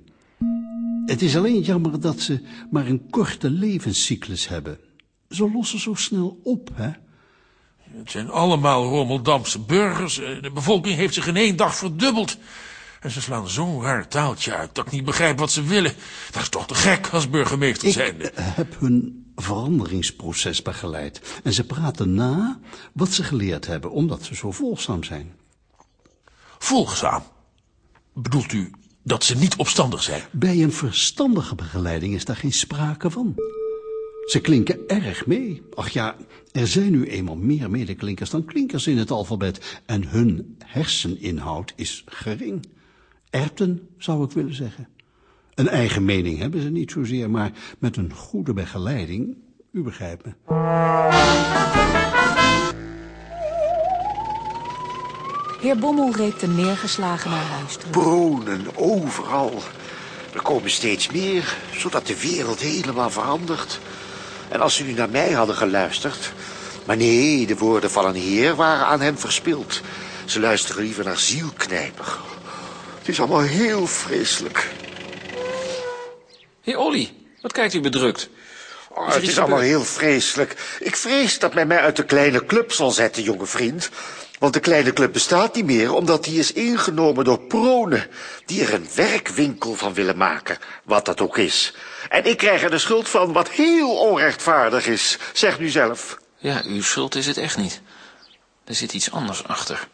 Het is alleen jammer dat ze maar een korte levenscyclus hebben. Ze lossen zo snel op, hè? Het zijn allemaal Rommeldamse burgers. Eh, De bevolking heeft zich in één dag verdubbeld. En ze slaan zo'n raar taaltje uit dat ik niet begrijp wat ze willen. Dat is toch te gek als burgemeester Ik zijnde. eh, heb hun veranderingsproces begeleid. En ze praten na wat ze geleerd hebben, omdat ze zo volgzaam zijn. Volgzaam? Bedoelt u dat ze niet opstandig zijn? Bij een verstandige begeleiding is daar geen sprake van. Ze klinken erg mee. Ach ja, er zijn nu eenmaal meer medeklinkers dan klinkers in het alfabet. En hun herseninhoud is gering. Erpten, zou ik willen zeggen. Een eigen mening hebben ze niet zozeer, maar met een goede begeleiding, u begrijpt me. Heer Bommel reed de neergeslagen naar huis terug. Bronen overal. Er komen steeds meer, zodat de wereld helemaal verandert. En als ze nu naar mij hadden geluisterd... Maar nee, de woorden van een heer waren aan hem verspild. Ze luisteren liever naar zielknijper. Het is allemaal heel vreselijk. Heer Olly, wat kijkt u bedrukt? Oh, het is allemaal heel vreselijk. Ik vrees dat men mij uit de kleine club zal zetten, jonge vriend. Want de kleine club bestaat niet meer, omdat die is ingenomen door pronen... die er een werkwinkel van willen maken, wat dat ook is. En ik krijg er de schuld van, wat heel onrechtvaardig is. Zeg nu zelf. Ja, uw schuld is het echt niet. Er zit iets anders achter.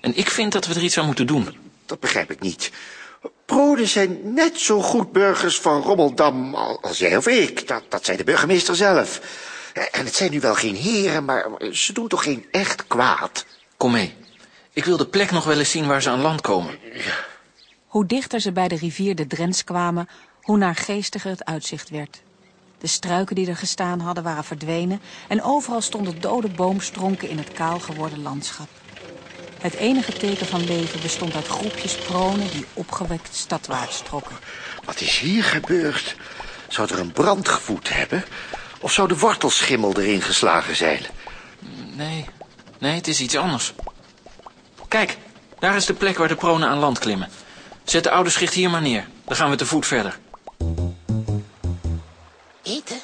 En ik vind dat we er iets aan moeten doen. Dat begrijp ik niet. Pronen zijn net zo goed burgers van Rommeldam als jij of ik. Dat, dat zei de burgemeester zelf. En het zijn nu wel geen heren, maar ze doen toch geen echt kwaad? Kom mee. Ik wil de plek nog wel eens zien waar ze aan land komen. Hoe dichter ze bij de rivier de Drens kwamen, hoe naargeestiger het uitzicht werd. De struiken die er gestaan hadden waren verdwenen en overal stonden dode boomstronken in het kaal geworden landschap. Het enige teken van leven bestond uit groepjes pronen die opgewekt stadwaarts trokken. Wat is hier gebeurd? Zou er een brand gevoed hebben? Of zou de wortelschimmel erin geslagen zijn? Nee, nee, het is iets anders. Kijk, daar is de plek waar de pronen aan land klimmen. Zet de oude schicht hier maar neer. Dan gaan we te voet verder. Eten?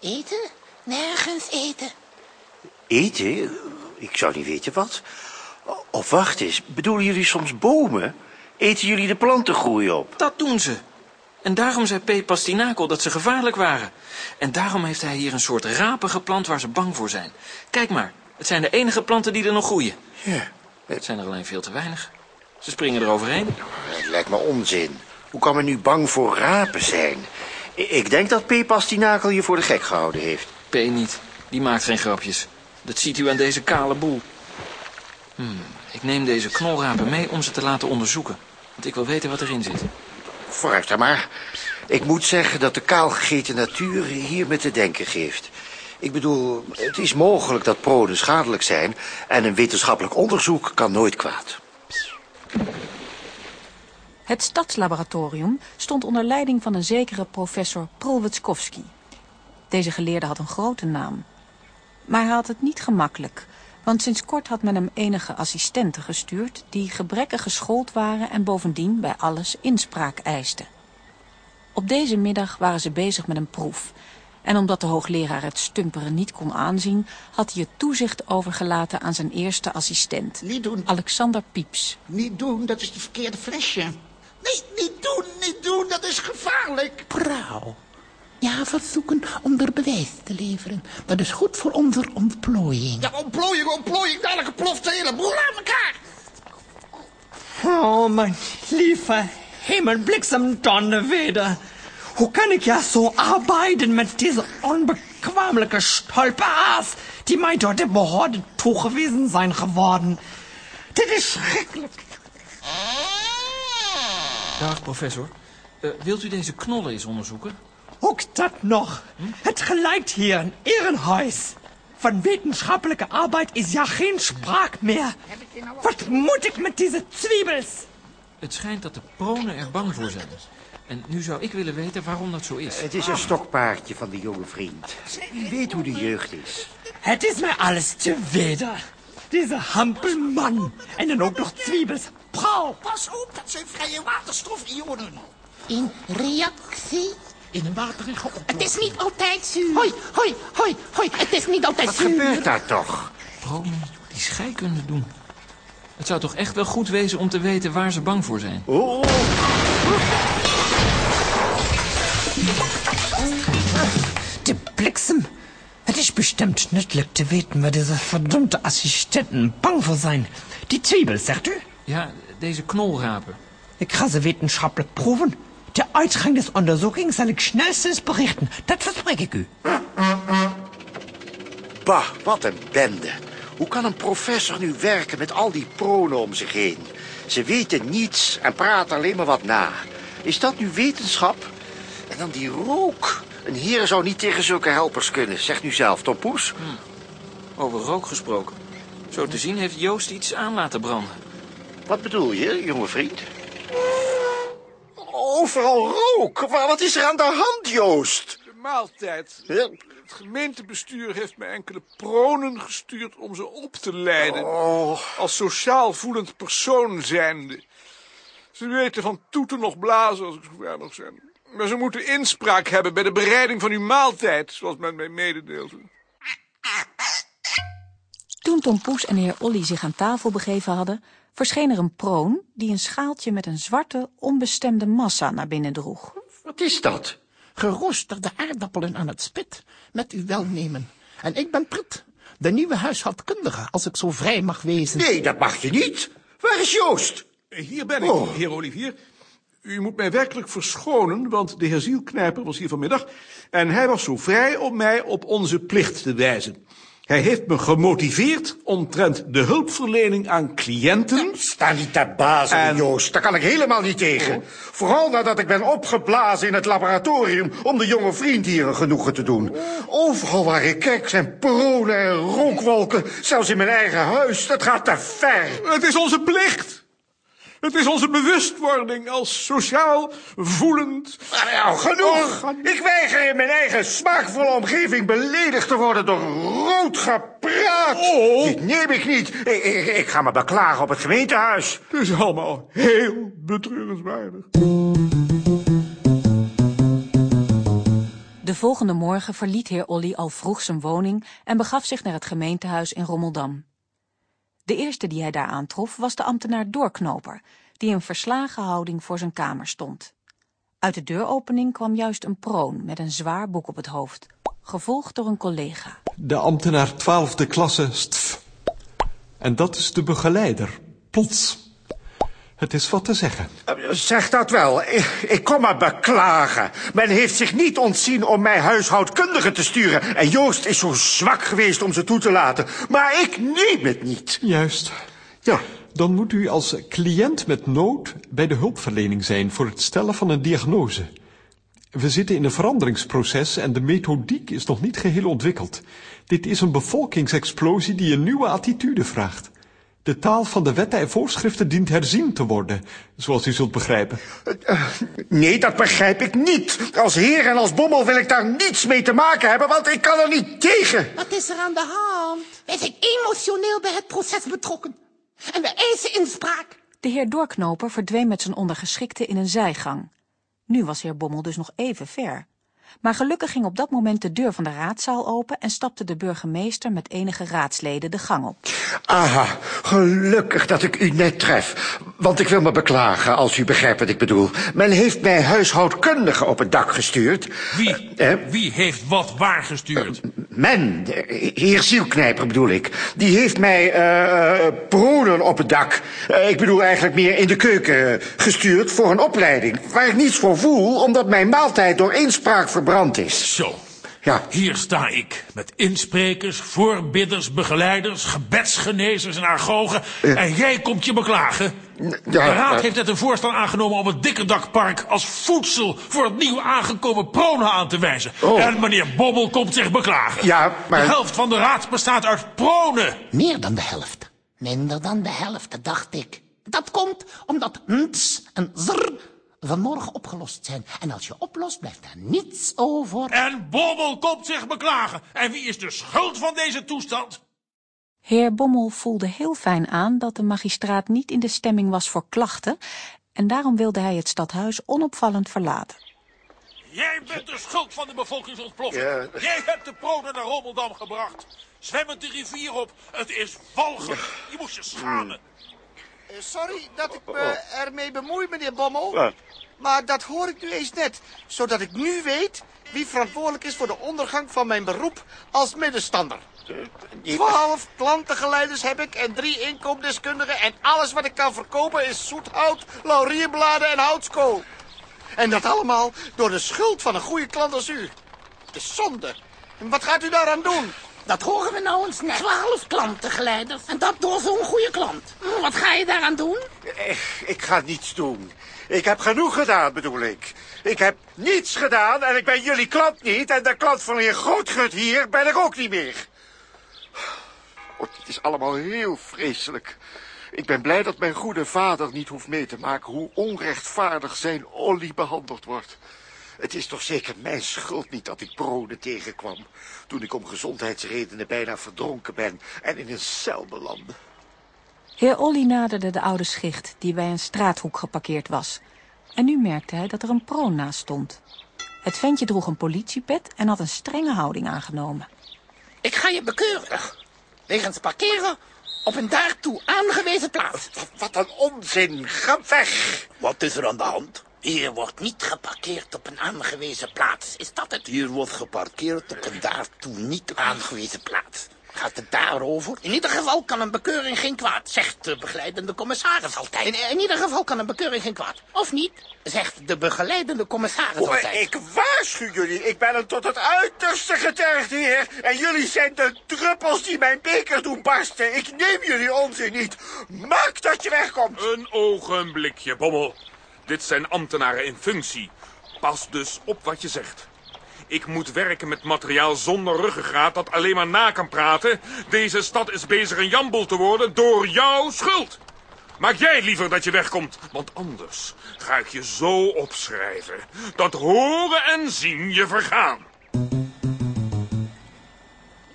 Eten? Nergens eten. Eten? Ik zou niet weten wat. Of wacht eens, bedoelen jullie soms bomen? Eten jullie de plantengroei op? Dat doen ze. En daarom zei P. Pastinakel dat ze gevaarlijk waren. En daarom heeft hij hier een soort rapen geplant waar ze bang voor zijn. Kijk maar, het zijn de enige planten die er nog groeien. Ja. Het zijn er alleen veel te weinig. Ze springen er overheen. Het lijkt me onzin. Hoe kan men nu bang voor rapen zijn? Ik denk dat P. Pastinakel je voor de gek gehouden heeft. P. niet. Die maakt geen grapjes. Dat ziet u aan deze kale boel. Hmm, ik neem deze knolrapen mee om ze te laten onderzoeken. Want ik wil weten wat erin zit. Vooruit dan maar. Ik moet zeggen dat de kaalgegeten natuur hier me te denken geeft. Ik bedoel, het is mogelijk dat proden schadelijk zijn... en een wetenschappelijk onderzoek kan nooit kwaad. Het stadslaboratorium stond onder leiding van een zekere professor Prolwitskowski. Deze geleerde had een grote naam. Maar hij had het niet gemakkelijk, want sinds kort had men hem enige assistenten gestuurd... die gebrekkig geschoold waren en bovendien bij alles inspraak eisten. Op deze middag waren ze bezig met een proef... En omdat de hoogleraar het stumperen niet kon aanzien... had hij het toezicht overgelaten aan zijn eerste assistent. Niet doen. Alexander Pieps. Niet doen, dat is het verkeerde flesje. Nee, niet doen, niet doen, dat is gevaarlijk. Prouw. Ja, verzoeken om er bewijs te leveren. Dat is goed voor onze ontplooiing. Ja, ontplooiing, ontplooiing, dadelijk ploft de hele boel aan elkaar. Oh, mijn lieve Bliksem, Donnerwetter. Hoe kan ik ja zo arbeiten met deze onbekwamelijke stolperaars, die mij door de behoorde toegewezen zijn geworden? Dit is schrikkelijk. Dag, professor. Eh, wilt u deze knollen eens onderzoeken? Ook dat nog. Het gelijkt hier een erenhuis. Van wetenschappelijke arbeid is ja geen spraak meer. Wat moet ik met deze zwiebels? Het schijnt dat de pronen er bang voor zijn. En nu zou ik willen weten waarom dat zo is. Het is een stokpaardje van de jonge vriend. Wie weet hoe de jeugd is. Het is mij alles te weder. Deze hampelman. En dan ook nog zwiebels. Pauw. Pas op, dat zijn vrije waterstofionen. In reactie? In een waterige oplossing. Het is niet altijd zuur. Hoi, hoi, hoi, hoi. Het is niet altijd Wat zuur. gebeurt daar toch? Pronen die scheikunde doen. Het zou toch echt wel goed wezen om te weten waar ze bang voor zijn. Oh, De bliksem. Het is bestimmt nützlich te weten waar deze verdammte assistenten bang voor zijn. Die zwiebels, zegt u? Ja, deze knolrapen. Ik ga ze wetenschappelijk proeven. De uitgang des onderzoekings zal ik snelstens berichten. Dat verspreek ik u. Bah, wat een bende. Hoe kan een professor nu werken met al die pronen om zich heen? Ze weten niets en praten alleen maar wat na. Is dat nu wetenschap? En dan die rook. Een heer zou niet tegen zulke helpers kunnen. Zeg nu zelf, Tom Poes. Over rook gesproken. Zo te zien heeft Joost iets aan laten branden. Wat bedoel je, jonge vriend? Overal rook. Wa- Wat is er aan de hand, Joost? De maaltijd. Het gemeentebestuur heeft me enkele pronen gestuurd om ze op te leiden. Als sociaal voelend persoon zijnde. Ze weten van toeten nog blazen als ik zover nog zijn. Maar ze moeten inspraak hebben bij de bereiding van uw maaltijd, zoals men mij mededeelde. Toen Tom Poes en heer Olly zich aan tafel begeven hadden, verscheen er een proon die een schaaltje met een zwarte, onbestemde massa naar binnen droeg. Wat is dat? Geroosterde aardappelen aan het spit, met uw welnemen. En ik ben Prit, de nieuwe huishoudkundige, als ik zo vrij mag wezen. Nee, dat mag je niet. Waar is Joost? Hier ben ik, heer Olivier. U moet mij werkelijk verschonen, want de heer Zielknijper was hier vanmiddag... en hij was zo vrij om mij op onze plicht te wijzen. Hij heeft me gemotiveerd omtrent de hulpverlening aan cliënten... Sta niet te bazen, Joost. Daar kan ik helemaal niet tegen. Vooral nadat ik ben opgeblazen in het laboratorium... om de jonge vriend hier een genoegen te doen. Overal waar ik kijk zijn pronen en rookwolken. Zelfs in mijn eigen huis. Dat gaat te ver. Het is onze plicht. Het is onze bewustwording als sociaal voelend... Nou, genoeg! Ik weiger in mijn eigen smaakvolle omgeving beledigd te worden door rood gepraat. Dit neem ik niet. Ik, ik, ik ga me beklagen op het gemeentehuis. Het is allemaal heel betreurenswaardig. De volgende morgen verliet heer Olly al vroeg zijn woning en begaf zich naar het gemeentehuis in Rommeldam. De eerste die hij daar aantrof was de ambtenaar Doorknoper, die in verslagen houding voor zijn kamer stond. Uit de deuropening kwam juist een proon met een zwaar boek op het hoofd, gevolgd door een collega. De ambtenaar twaalfde klasse stf. En dat is de begeleider, plots. Het is wat te zeggen. Zeg dat wel. Ik, ik kom maar beklagen. Men heeft zich niet ontzien om mij huishoudkundige te sturen. En Joost is zo zwak geweest om ze toe te laten. Maar ik neem het niet. Juist. Ja. Dan moet u als cliënt met nood bij de hulpverlening zijn voor het stellen van een diagnose. We zitten in een veranderingsproces en de methodiek is nog niet geheel ontwikkeld. Dit is een bevolkingsexplosie die een nieuwe attitude vraagt. De taal van de wetten en voorschriften dient herzien te worden, zoals u zult begrijpen. Nee, dat begrijp ik niet. Als heer en als bommel wil ik daar niets mee te maken hebben, want ik kan er niet tegen. Wat is er aan de hand? Wij zijn emotioneel bij het proces betrokken. En we eisen inspraak. De heer Doorknoper verdween met zijn ondergeschikte in een zijgang. Nu was heer Bommel dus nog even ver. Maar gelukkig ging op dat moment de deur van de raadzaal open en stapte de burgemeester met enige raadsleden de gang op. Aha, gelukkig dat ik u net tref. Want ik wil me beklagen, als u begrijpt wat ik bedoel. Men heeft mij huishoudkundige op het dak gestuurd. Wie, wie heeft wat waar gestuurd? Men, de heer Zielknijper bedoel ik, die heeft mij eh eh, pronen op het dak. Eh, ik bedoel eigenlijk meer in de keuken eh, gestuurd voor een opleiding. Waar ik niets voor voel, omdat mijn maaltijd door inspraak verbrand is. Zo. Ja. Hier sta ik, met insprekers, voorbidders, begeleiders, gebedsgenezers en argogen. En jij komt je beklagen. de raad heeft net een voorstel aangenomen om het Dikkerdakpark als voedsel voor het nieuw aangekomen pronen aan te wijzen. En meneer Bobbel komt zich beklagen. Oh. Ja, maar- De helft van de raad bestaat uit pronen. Meer dan de helft. Minder dan de helft, dacht ik. Dat komt omdat nts en zr vanmorgen opgelost zijn. En als je oplost, blijft er niets over. En Bobbel komt zich beklagen. En wie is de schuld van deze toestand? Heer Bommel voelde heel fijn aan dat de magistraat niet in de stemming was voor klachten en daarom wilde hij het stadhuis onopvallend verlaten. Jij bent de schuld van de bevolkingsontploffing. Ja. Jij hebt de pronen naar Rommeldam gebracht. Zwemmend de rivier op. Het is walgelijk. Je moest je schamen. Eh, Sorry dat ik me ermee bemoei, meneer Bommel. Maar dat hoor ik nu eens net. Zodat ik nu weet wie verantwoordelijk is voor de ondergang van mijn beroep als middenstander. Twaalf klantengeleiders heb ik en drie inkoopdeskundigen. En alles wat ik kan verkopen is zoethout, laurierbladen en houtskool. En dat allemaal door de schuld van een goede klant als u. Het is zonde. En wat gaat u daaraan doen? Dat horen we nou eens net. Twaalf klantengeleiders. En dat door zo'n goede klant. Hm, Wat ga je daaraan doen? Ik ga niets doen. Ik heb genoeg gedaan, bedoel ik. Ik heb niets gedaan en ik ben jullie klant niet. En de klant van heer Grootgut hier ben ik ook niet meer. Oh, het is allemaal heel vreselijk. Ik ben blij dat mijn goede vader niet hoeft mee te maken... hoe onrechtvaardig zijn Olly behandeld wordt. Het is toch zeker mijn schuld niet dat ik broden tegenkwam... toen ik om gezondheidsredenen bijna verdronken ben en in een cel belandde. Heer Olly naderde de oude schicht die bij een straathoek geparkeerd was. En nu merkte hij dat er een proon naast stond. Het ventje droeg een politiepet en had een strenge houding aangenomen. Ik ga je bekeuren. Wegens parkeren op een daartoe aangewezen plaats. Wat een onzin. Ga weg. Wat is er aan de hand? Hier wordt niet geparkeerd op een aangewezen plaats. Is dat het? Hier wordt geparkeerd op een daartoe niet aangewezen plaats. Gaat het daarover? In ieder geval kan een bekeuring geen kwaad, zegt de begeleidende commissaris altijd. In, in ieder geval kan een bekeuring geen kwaad. Of niet, zegt de begeleidende commissaris altijd. ik waarschuw jullie, ik ben een tot het uiterste getergd heer. En jullie zijn de druppels die mijn beker doen barsten. Ik neem jullie onzin niet. Maak dat je wegkomt. Een ogenblikje, Bommel. Dit zijn ambtenaren in functie. Pas dus op wat je zegt. Ik moet werken met materiaal zonder ruggengraat dat alleen maar na kan praten. Deze stad is bezig een jambol te worden door jouw schuld. Maak jij liever dat je wegkomt, want anders ga ik je zo opschrijven. Dat horen en zien je vergaan.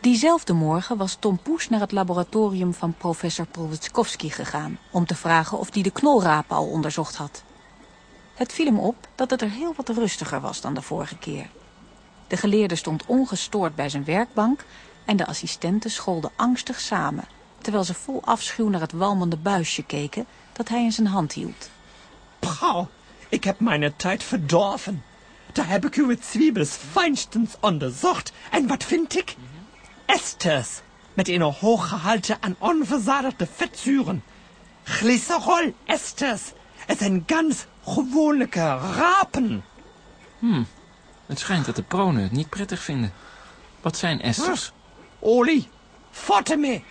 Diezelfde morgen was Tom Poes naar het laboratorium van professor Prowitskowski gegaan... om te vragen of hij de knolrapen al onderzocht had. Het viel hem op dat het er heel wat rustiger was dan de vorige keer. De geleerde stond ongestoord bij zijn werkbank... en de assistenten scholden angstig samen... terwijl ze vol afschuw naar het walmende buisje keken... dat hij in zijn hand hield. Frau, ik heb meine tijd verdorven. Da heb ik uw Zwiebels feinstens onderzocht. En wat vind ik? Esters. Met een hoog gehalte aan onverzadigde vetzuren. Glycerol esters. Het zijn ganz gewone rapen. Hm, het schijnt dat de pronen het niet prettig vinden. Wat zijn esters? Olie, fort ermee.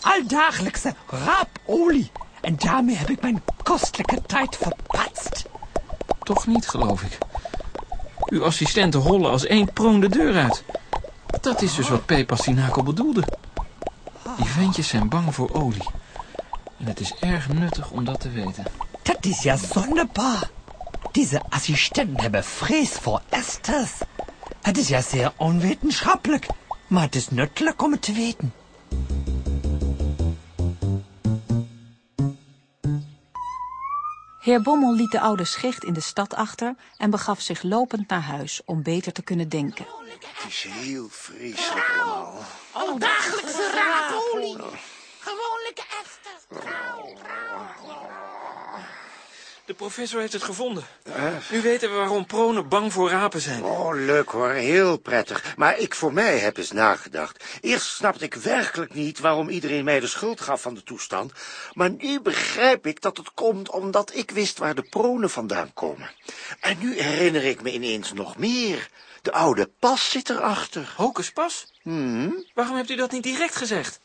Alldagelijkse raapolie. En daarmee heb ik mijn kostelijke tijd verpatst. Toch niet, geloof ik. Uw assistenten hollen als één proon de deur uit. Dat is dus wat P. Pastinakel bedoelde. Die ventjes zijn bang voor olie. En het is erg nuttig om dat te weten. Dat is ja sonderbaar. Diese Assistenten hebben vrees voor esters. Het is ja zeer onwetenschappelijk. Maar het is nuttig om het te weten. Heer Bommel liet de oude schicht in de stad achter... en begaf zich lopend naar huis om beter te kunnen denken. Het is heel vreselijk allemaal. Alldagelijkse raapolie. Gewoonlijke esters. De professor heeft het gevonden. Nu weten we waarom pronen bang voor rapen zijn. Oh, leuk hoor, heel prettig. Maar ik voor mij heb eens nagedacht. Eerst snapte ik werkelijk niet waarom iedereen mij de schuld gaf van de toestand. Maar nu begrijp ik dat het komt omdat ik wist waar de pronen vandaan komen. En nu herinner ik me ineens nog meer. De oude pas zit erachter. Hocus pas? Hmm? Waarom hebt u dat niet direct gezegd?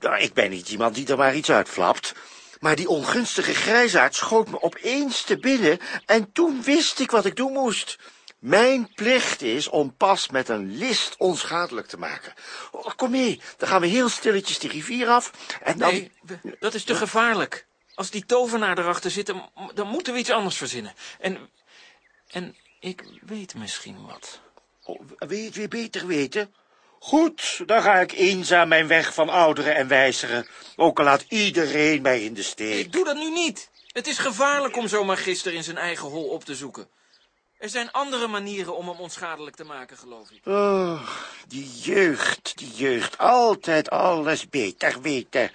Nou, ik ben niet iemand die er maar iets uitflapt. Maar die ongunstige grijsaard schoot me opeens te binnen en toen wist ik wat ik doen moest. Mijn plicht is om pas met een list onschadelijk te maken. Oh, kom mee, dan gaan we heel stilletjes die rivier af en dan... Nee, dat is te gevaarlijk. Als die tovenaar erachter zit, dan, dan moeten we iets anders verzinnen. En, en ik weet misschien wat. Oh, wil je het weer beter weten? Goed, dan ga ik eenzaam mijn weg van ouderen en wijzeren. Ook al laat iedereen mij in de steek. Ik doe dat nu niet. Het is gevaarlijk om zo'n magister in zijn eigen hol op te zoeken. Er zijn andere manieren om hem onschadelijk te maken, geloof ik. Oh, die jeugd, die jeugd. Altijd alles beter weten.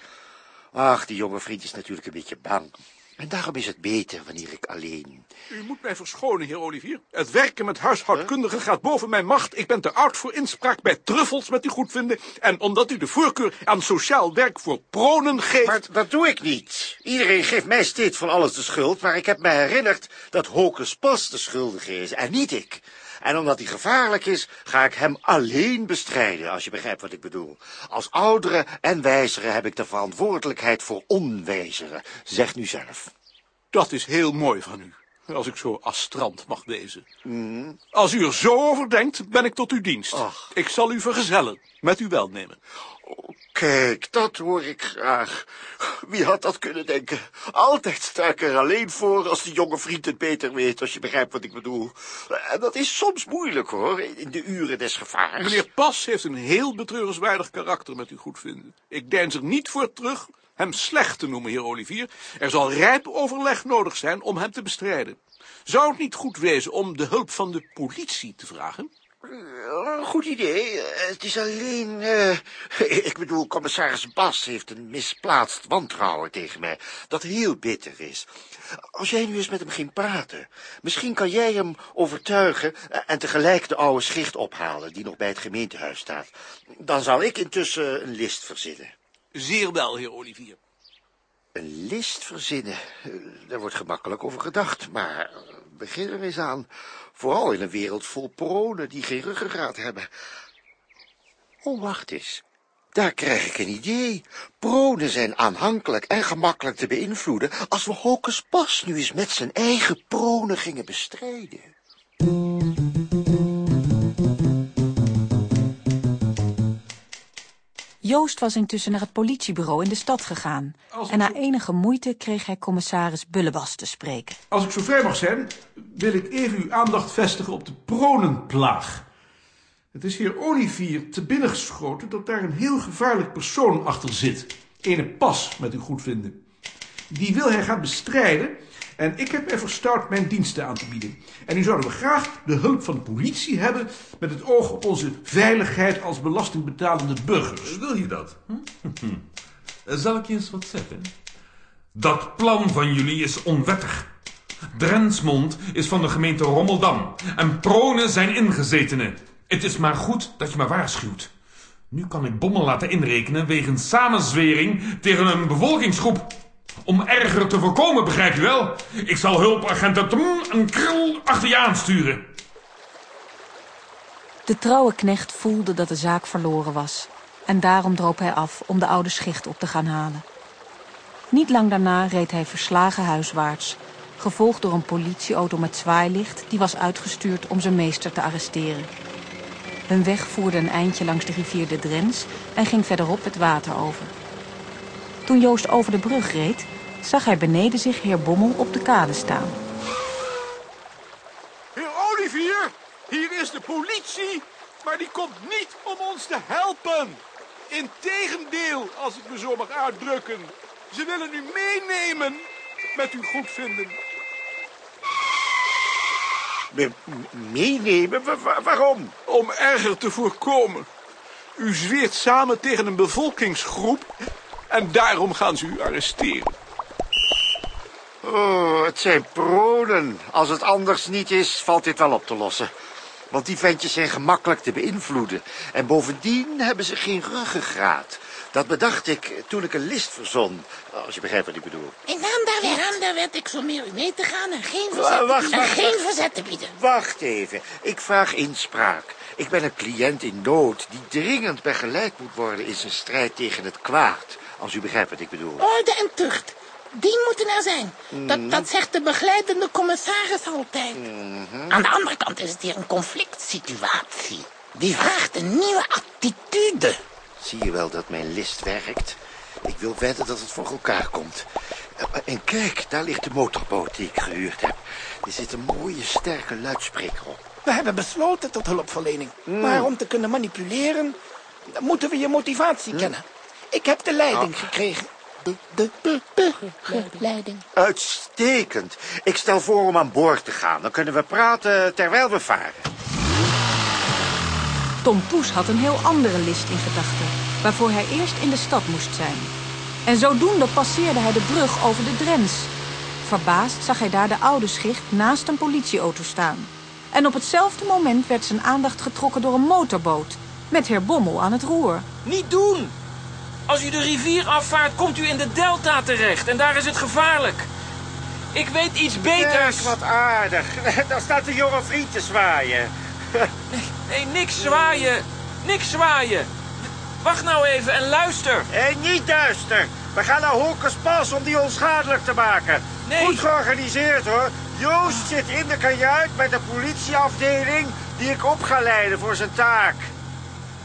Ach, die jonge vriend is natuurlijk een beetje bang. En daarom is het beter wanneer ik alleen... U moet mij verschonen, heer Olivier. Het werken met huishoudkundigen gaat boven mijn macht. Ik ben te oud voor inspraak bij truffels met u goedvinden. En omdat u de voorkeur aan sociaal werk voor pronen geeft... Maar dat doe ik niet. Iedereen geeft mij steeds van alles de schuld, maar ik heb me herinnerd dat Hocus Pas de schuldige is en niet ik. En omdat hij gevaarlijk is, ga ik hem alleen bestrijden, als je begrijpt wat ik bedoel. Als oudere en wijzere heb ik de verantwoordelijkheid voor onwijzeren. Zeg nu zelf. Dat is heel mooi van u, als ik zo astrant mag wezen. Als u er zo over denkt, ben ik tot uw dienst. Ik zal u vergezellen, met uw welnemen. Kijk, dat hoor ik graag. Wie had dat kunnen denken? Altijd sta ik er alleen voor als die jonge vriend het beter weet, als je begrijpt wat ik bedoel. En dat is soms moeilijk, hoor, in de uren des gevaars. Meneer Pas heeft een heel betreurenswaardig karakter met uw goedvinden. Ik deins er niet voor terug hem slecht te noemen, heer Olivier. Er zal rijp overleg nodig zijn om hem te bestrijden. Zou het niet goed wezen om de hulp van de politie te vragen? Een goed idee. Het is alleen... eh, (laughs) ik bedoel, commissaris Bas heeft een misplaatst wantrouwen tegen mij, dat heel bitter is. Als jij nu eens met hem ging praten, misschien kan jij hem overtuigen eh, en tegelijk de oude schicht ophalen die nog bij het gemeentehuis staat. Dan zal ik intussen een list verzinnen. Zeer wel, heer Olivier. Een list verzinnen, eh, daar wordt gemakkelijk over gedacht, maar eh, begin er eens aan. Vooral in een wereld vol pronen die geen ruggengraat hebben. Oh, wacht eens. Daar krijg ik een idee. Pronen zijn aanhankelijk en gemakkelijk te beïnvloeden als we Hocus Pas nu eens met zijn eigen pronen gingen bestrijden. Joost was intussen naar het politiebureau in de stad gegaan. En na enige moeite kreeg hij commissaris Bullebas te spreken. Als ik zo vrij mag zijn, wil ik even uw aandacht vestigen op de pronenplaag. Het is hier Olivier te binnen geschoten dat daar een heel gevaarlijk persoon achter zit. Ene pas, met uw goedvinden. Die wil hij gaan bestrijden en ik heb mij verstout mijn diensten aan te bieden. En nu zouden we graag de hulp van de politie hebben met het oog op onze veiligheid als belastingbetalende burgers. Wil je dat? (laughs) Zal ik je eens wat zeggen? Dat plan van jullie is onwettig. Drensmond is van de gemeente Rommeldam en Pronen zijn ingezetenen. Het is maar goed dat je me waarschuwt. Nu kan ik Bommel laten inrekenen wegens samenzwering tegen een bevolkingsgroep. Om erger te voorkomen, begrijp je wel? Ik zal hulpagenten Tom en Krul achter je aansturen. De trouwe knecht voelde dat de zaak verloren was. En daarom droop hij af om de oude schicht op te gaan halen. Niet lang daarna reed hij verslagen huiswaarts, gevolgd door een politieauto met zwaailicht die was uitgestuurd om zijn meester te arresteren. Hun weg voerde een eindje langs de rivier de Drens en ging verderop het water over. Toen Joost over de brug reed, zag hij beneden zich heer Bommel op de kade staan. Heer Olivier, hier is de politie, maar die komt niet om ons te helpen. Integendeel, als ik me zo mag uitdrukken. Ze willen u meenemen met uw goedvinden. Me- meenemen? Wa- wa- waarom? Om erger te voorkomen. U zweert samen tegen een bevolkingsgroep en daarom gaan ze u arresteren. Oh, het zijn pronen. Als het anders niet is, valt dit wel op te lossen. Want die ventjes zijn gemakkelijk te beïnvloeden. En bovendien hebben ze geen ruggengraat. Dat bedacht ik toen ik een list verzon. Als je begrijpt wat ik bedoel. En dan daar werd, werd ik zo meer u mee te gaan en geen verzet, wacht, en wacht, geen verzet te bieden. Wacht even. Ik vraag inspraak. Ik ben een cliënt in nood die dringend begeleid moet worden in zijn strijd tegen het kwaad. Als u begrijpt wat ik bedoel. Orde en tucht, die moeten er zijn. Mhm. Dat, dat zegt de begeleidende commissaris altijd. Mhm. Aan de andere kant is het hier een conflict situatie. Die vraagt een nieuwe attitude. Zie je wel dat mijn list werkt? Ik wil wedden dat het voor elkaar komt. Eh, En kijk, daar ligt de motorboot die ik gehuurd heb. Er zit een mooie, sterke luidspreker op. We hebben besloten tot hulpverlening. Mm. Maar om te kunnen manipuleren, moeten we je motivatie Mm. kennen. Ik heb de leiding Oh. gekregen. De begeleiding. Uitstekend. Ik stel voor om aan boord te gaan. Dan kunnen we praten terwijl we varen. Tom Poes had een heel andere list in gedachten, waarvoor hij eerst in de stad moest zijn. En zodoende passeerde hij de brug over de Drens. Verbaasd zag hij daar de oude schicht naast een politieauto staan. En op hetzelfde moment werd zijn aandacht getrokken door een motorboot, met heer Bommel aan het roer. Niet doen! Als u de rivier afvaart, komt u in de delta terecht. En daar is het gevaarlijk. Ik weet iets beters. Kijk, wat aardig. (laughs) Daar staat de jonge vriend te zwaaien. Nee, niks zwaaien. Niks zwaaien. Wacht nou even en luister. Hé, niet duister. We gaan naar Holkerspas om die onschadelijk te maken. Nee. Goed georganiseerd, hoor. Joost zit in de kajuit met de politieafdeling... die ik op ga leiden voor zijn taak.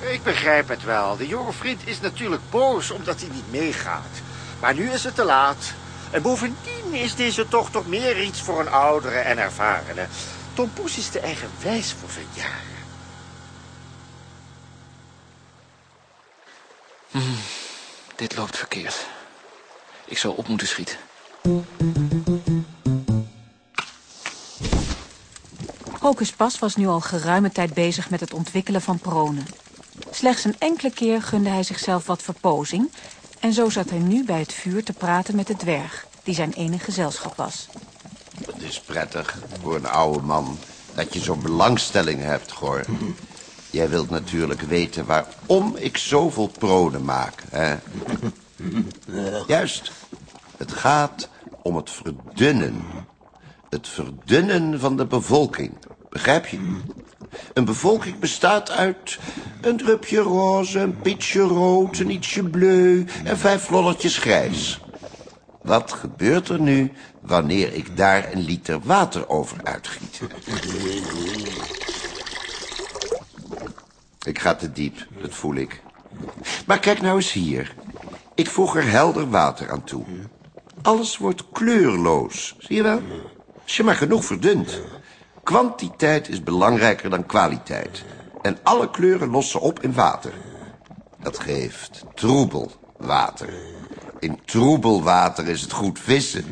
Ik begrijp het wel. De jonge vriend is natuurlijk boos omdat hij niet meegaat. Maar nu is het te laat. En bovendien is deze tocht toch meer iets voor een oudere en ervarene. Tom Poes is te eigenwijs voor zijn jaren. Hmm, dit loopt verkeerd. Ik zal op moeten schieten. Hocus Pas was nu al geruime tijd bezig met het ontwikkelen van pronen. Slechts een enkele keer gunde hij zichzelf wat verpozing... en zo zat hij nu bij het vuur te praten met de dwerg... die zijn enige gezelschap was. Het is prettig voor een oude man dat je zo'n belangstelling hebt, Gor. (laughs) Jij wilt natuurlijk weten waarom ik zoveel pronen maak, hè? (laughs) Juist. Het gaat om het verdunnen. Het verdunnen van de bevolking. Begrijp je? Een bevolking bestaat uit een drupje roze, een pietje rood, een ietsje bleu en vijf lolletjes grijs. Wat gebeurt er nu wanneer ik daar een liter water over uitgiet? Ik ga te diep, dat voel ik. Maar kijk nou eens hier. Ik voeg er helder water aan toe. Alles wordt kleurloos, zie je wel? Als je maar genoeg verdunt. Kwantiteit is belangrijker dan kwaliteit. En alle kleuren lossen op in water. Dat geeft troebel water. In troebel water is het goed vissen.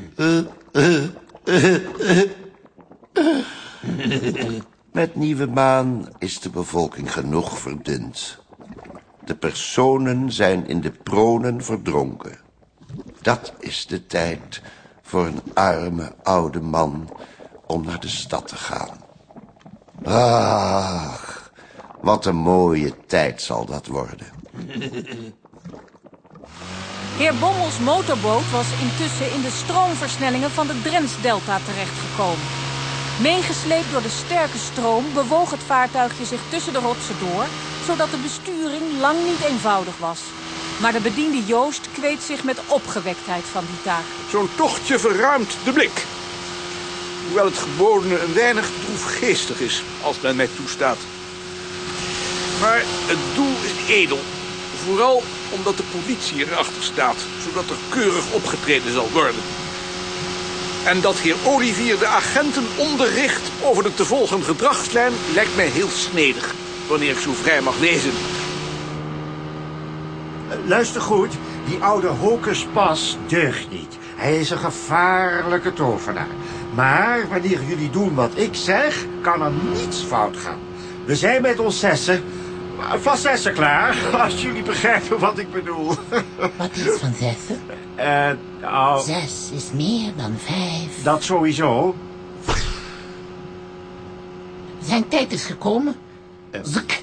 Met nieuwe maan is de bevolking genoeg verdund. De personen zijn in de pronen verdronken. Dat is de tijd voor een arme oude man om naar de stad te gaan. Ach, wat een mooie tijd zal dat worden. Heer Bommels motorboot was intussen in de stroomversnellingen van de Drensdelta terechtgekomen. Meegesleept door de sterke stroom bewoog het vaartuigje zich tussen de rotsen door, zodat de besturing lang niet eenvoudig was. Maar de bediende Joost kweet zich met opgewektheid van die taak. Zo'n tochtje verruimt de blik. Hoewel het gebodene een weinig droefgeestig is, als men mij toestaat. Maar het doel is edel. Vooral omdat de politie erachter staat, zodat er keurig opgetreden zal worden. En dat heer Olivier de agenten onderricht over de te volgen gedragslijn lijkt mij heel snedig, wanneer ik zo vrij mag wezen. Luister goed, die oude Hocus Pas deugt niet. Hij is een gevaarlijke tovenaar. Maar wanneer jullie doen wat ik zeg, kan er niets fout gaan. We zijn met ons zessen, vast zessen klaar, (laughs) als jullie begrijpen wat ik bedoel. (laughs) Wat is van zessen? Eh. Zes is meer dan vijf. Dat sowieso. Zijn tijd is gekomen. Zuk.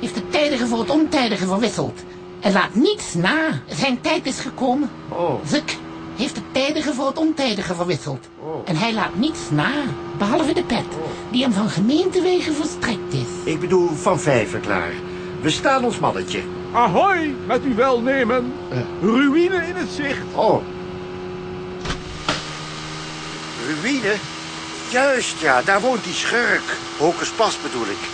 Heeft het tijdige voor het ontijdige verwisseld. En laat niets na. Zijn tijd is gekomen. Oh. Zuk. Heeft het tijdige voor het ontijdige verwisseld. En hij laat niets na. Behalve de pet. Die hem van gemeentewegen verstrekt is. Ik bedoel van vijven klaar. We staan ons mannetje. Ahoy, met uw welnemen. Ruïne in het zicht. Oh. Ruïne? Juist, ja, daar woont die schurk. Hocus Pas bedoel ik.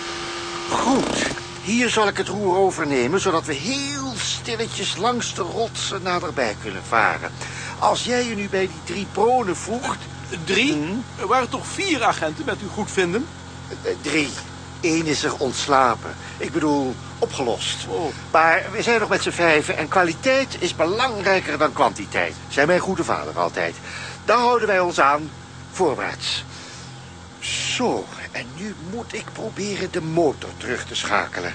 Goed, hier zal ik het roer overnemen... zodat we heel stilletjes langs de rotsen naderbij kunnen varen. Als jij je nu bij die drie pronen voegt... Drie? Er waren toch vier agenten met uw goedvinden? Eh, Drie. Eén is er ontslapen. Ik bedoel, opgelost. Maar we zijn nog met z'n vijven en kwaliteit is belangrijker dan kwantiteit. Zei mijn goede vader altijd. Daar houden wij ons aan, voorwaarts. Zo, en nu moet ik proberen de motor terug te schakelen.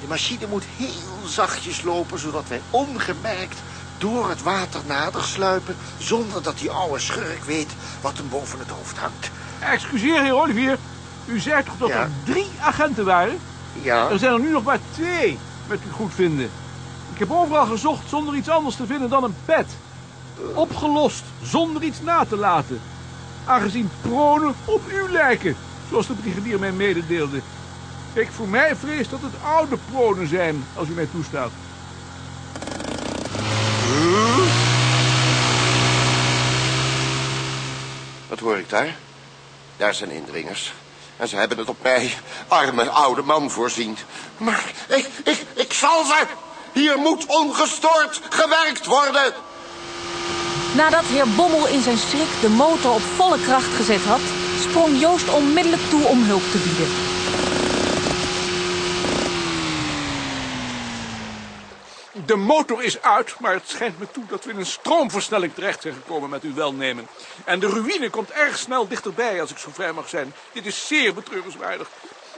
De machine moet heel zachtjes lopen, zodat wij ongemerkt door het water nader sluipen... zonder dat die oude schurk weet wat hem boven het hoofd hangt. Excuseer, heer Olivier. U zei toch dat Ja. er drie agenten waren? Ja. Er zijn er nu nog maar twee met uw goedvinden. Ik heb overal gezocht zonder iets anders te vinden dan een pet. Opgelost, zonder iets na te laten. Aangezien pronen op u lijken, zoals de brigadier mij mededeelde. Ik voor mij vrees dat het oude pronen zijn, als u mij toestaat. Wat hoor ik daar? Daar zijn indringers. En ze hebben het op mij, arme oude man, voorzien. Maar ik, ik, ik zal ze... Hier moet ongestoord gewerkt worden. Nadat heer Bommel in zijn schrik de motor op volle kracht gezet had... sprong Joost onmiddellijk toe om hulp te bieden. De motor is uit, maar het schijnt me toe dat we in een stroomversnelling terecht zijn gekomen met uw welnemen. En de ruïne komt erg snel dichterbij, als ik zo vrij mag zijn. Dit is zeer betreurenswaardig.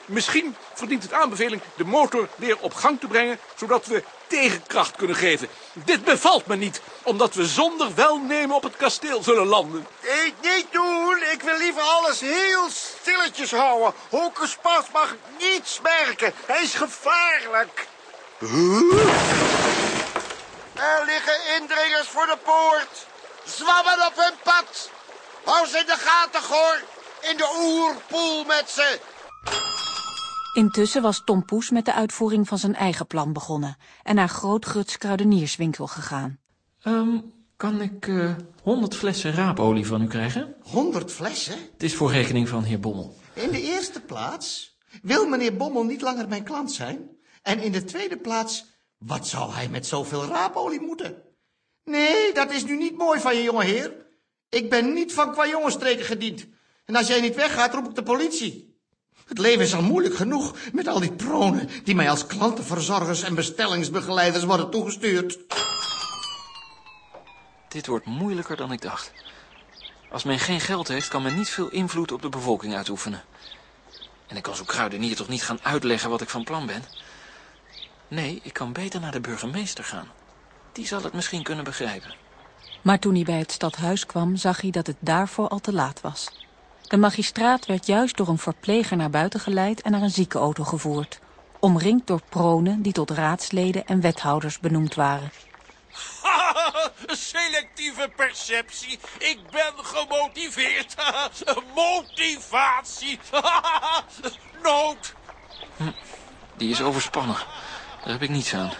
Misschien verdient het aanbeveling de motor weer op gang te brengen, zodat we tegenkracht kunnen geven. Dit bevalt me niet, omdat we zonder welnemen op het kasteel zullen landen. Ik niet doen. Ik wil liever alles heel stilletjes houden. Hocus Pas mag niets merken. Hij is gevaarlijk. Er liggen indringers voor de poort. Zwammen op hun pad. Hou ze in de gaten, Goor. In de oerpoel met ze. Intussen was Tom Poes met de uitvoering van zijn eigen plan begonnen... en naar Grootguts kruidenierswinkel gegaan. Ehm, kan ik eh 100 flessen raapolie van u krijgen? Honderd flessen? Het is voor rekening van heer Bommel. In de eerste plaats wil meneer Bommel niet langer mijn klant zijn. En in de tweede plaats, wat zou hij met zoveel raapolie moeten? Nee, dat is nu niet mooi van je, jonge heer. Ik ben niet van qua jongenstreken gediend. En als jij niet weggaat, roep ik de politie. Het leven is al moeilijk genoeg met al die pronen die mij als klantenverzorgers en bestellingsbegeleiders worden toegestuurd. Dit wordt moeilijker dan ik dacht. Als men geen geld heeft, kan men niet veel invloed op de bevolking uitoefenen. En ik kan zo'n kruidenier toch niet gaan uitleggen wat ik van plan ben? Nee, ik kan beter naar de burgemeester gaan. Die zal het misschien kunnen begrijpen. Maar toen hij bij het stadhuis kwam, zag hij dat het daarvoor al te laat was. De magistraat werd juist door een verpleger naar buiten geleid en naar een ziekenauto gevoerd. Omringd door pronen die tot raadsleden en wethouders benoemd waren. (laughs) Selectieve perceptie. Ik ben gemotiveerd. (laughs) Motivatie. (laughs) Nood. Die is overspannen. Daar heb ik niets aan.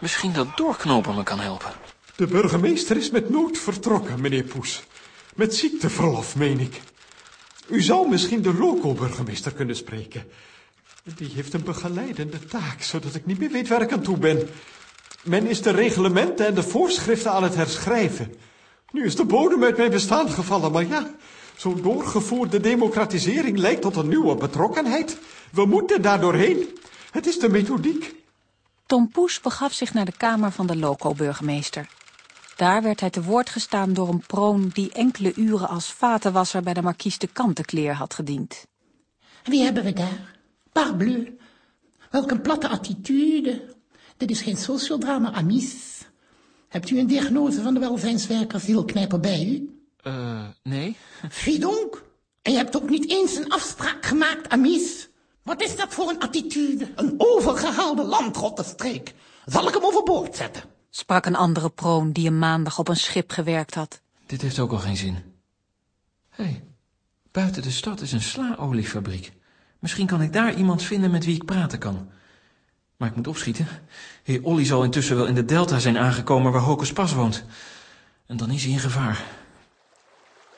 Misschien dat doorknopen me kan helpen. De burgemeester is met nood vertrokken, meneer Poes. Met ziekteverlof, meen ik. U zou misschien de loco-burgemeester kunnen spreken. Die heeft een begeleidende taak, zodat ik niet meer weet waar ik aan toe ben. Men is de reglementen en de voorschriften aan het herschrijven. Nu is de bodem uit mijn bestaan gevallen, maar ja... Zo'n doorgevoerde democratisering leidt tot een nieuwe betrokkenheid. We moeten daar doorheen. Het is de methodiek. Tom Poes begaf zich naar de kamer van de loco-burgemeester. Daar werd hij te woord gestaan door een proon die enkele uren als vatenwasser bij de markies de Kantenkleer had gediend. Wie hebben we daar? Parbleu. Welk een platte attitude. Dit is geen sociodrama, amis. Hebt u een diagnose van de welzijnswerker Zielknijper bij u? Eh, nee. Fiedonk? En je hebt ook niet eens een afspraak gemaakt, Amies? Wat is dat voor een attitude? Een overgehaalde landrottenstreek. Zal ik hem overboord zetten? Sprak een andere proon die een maandag op een schip gewerkt had. Dit heeft ook al geen zin. Hé, hey, buiten de stad is een slaoliefabriek. Misschien kan ik daar iemand vinden met wie ik praten kan. Maar ik moet opschieten. Heer Olly zal intussen wel in de delta zijn aangekomen waar Hokus Pas woont. En dan is hij in gevaar.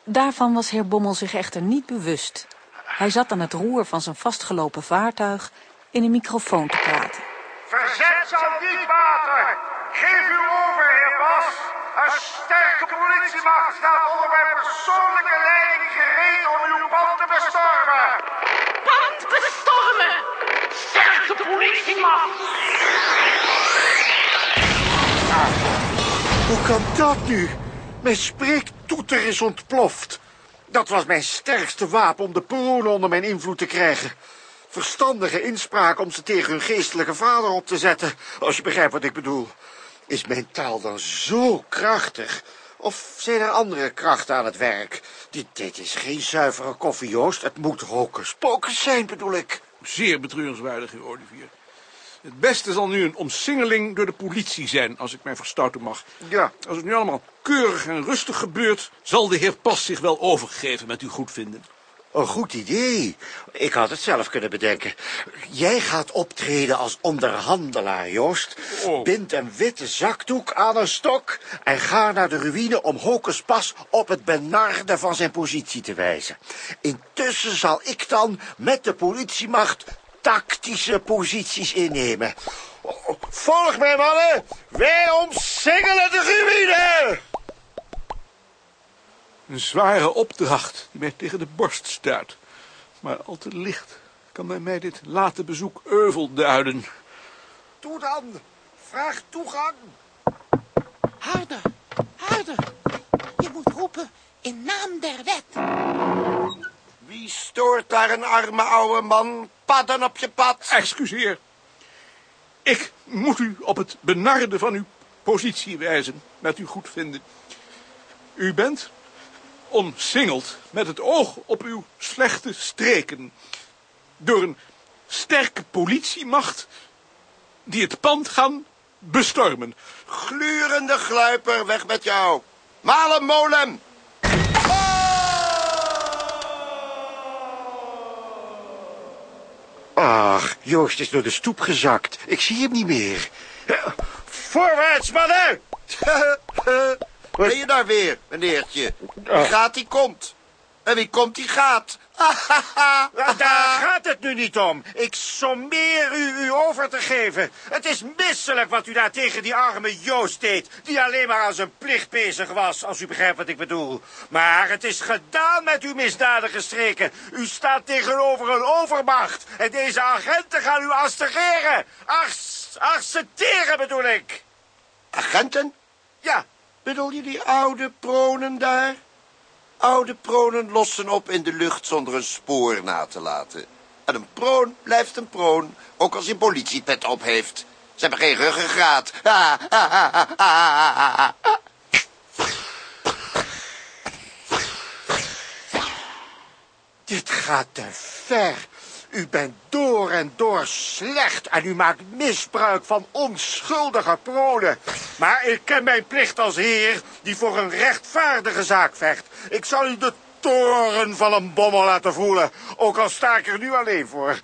Daarvan was heer Bommel zich echter niet bewust. Hij zat aan het roer van zijn vastgelopen vaartuig in een microfoon te praten. Verzet zal niet baten. Geef u over, heer Bas. Een sterke politiemacht staat onder mijn persoonlijke leiding gereed om uw pand te bestormen. Pand bestormen! Sterke politiemacht! Hoe kan dat nu? Mijn spreektoeter is ontploft. Dat was mijn sterkste wapen om de pronen onder mijn invloed te krijgen. Verstandige inspraak om ze tegen hun geestelijke vader op te zetten, als je begrijpt wat ik bedoel. Is mijn taal dan zo krachtig? Of zijn er andere krachten aan het werk? Dit, dit is geen zuivere koffie, Joost. Het moet hocus pocus zijn, bedoel ik. Zeer betreurenswaardig, heer Olivier. Het beste zal nu een omsingeling door de politie zijn, als ik mij verstouten mag. Ja. Als het nu allemaal keurig en rustig gebeurt, zal de heer Pas zich wel overgeven met uw goedvinden. Een goed idee. Ik had het zelf kunnen bedenken. Jij gaat optreden als onderhandelaar, Joost. Bind een witte zakdoek aan een stok... en ga naar de ruïne om Hocus Pas op het benarde van zijn positie te wijzen. Intussen zal ik dan met de politiemacht tactische posities innemen. Volg mij, mannen. Wij omsingelen de ruïne. Een zware opdracht die mij tegen de borst stuit. Maar al te licht kan bij mij dit late bezoek euvel duiden. Toe dan. Vraag toegang. Harder, harder. Je moet roepen in naam der wet. Wie stoort daar een arme oude man? Padden op je pad. Excuseer. Ik moet u op het benarde van uw positie wijzen, met uw goedvinden. U bent omsingeld met het oog op uw slechte streken. Door een sterke politiemacht die het pand gaan bestormen. Glurende gluiper, weg met jou. Malen molen. Ach, Joost is door de stoep gezakt. Ik zie hem niet meer. Voorwaarts, mannen! (laughs) Ben je daar weer, meneertje? Wie gaat, die komt. En wie komt, die gaat. (laughs) Daar gaat het nu niet om. Ik sommeer u u over te geven. Het is misselijk wat u daar tegen die arme Joost deed... die alleen maar aan zijn plicht bezig was, als u begrijpt wat ik bedoel. Maar het is gedaan met uw misdadige streken. U staat tegenover een overmacht. En deze agenten gaan u. Ars, accepteren bedoel ik. Agenten? Ja. Bedoel je die oude pronen daar? Oude pronen lossen op in de lucht zonder een spoor na te laten. En een proon blijft een proon, ook als hij een politiepet op heeft. Ze hebben geen ruggengraat. Dit gaat te ver. U bent door en door slecht en u maakt misbruik van onschuldige pronen. Maar ik ken mijn plicht als heer die voor een rechtvaardige zaak vecht. Ik zal u de toren van een bommel laten voelen, ook al sta ik er nu alleen voor.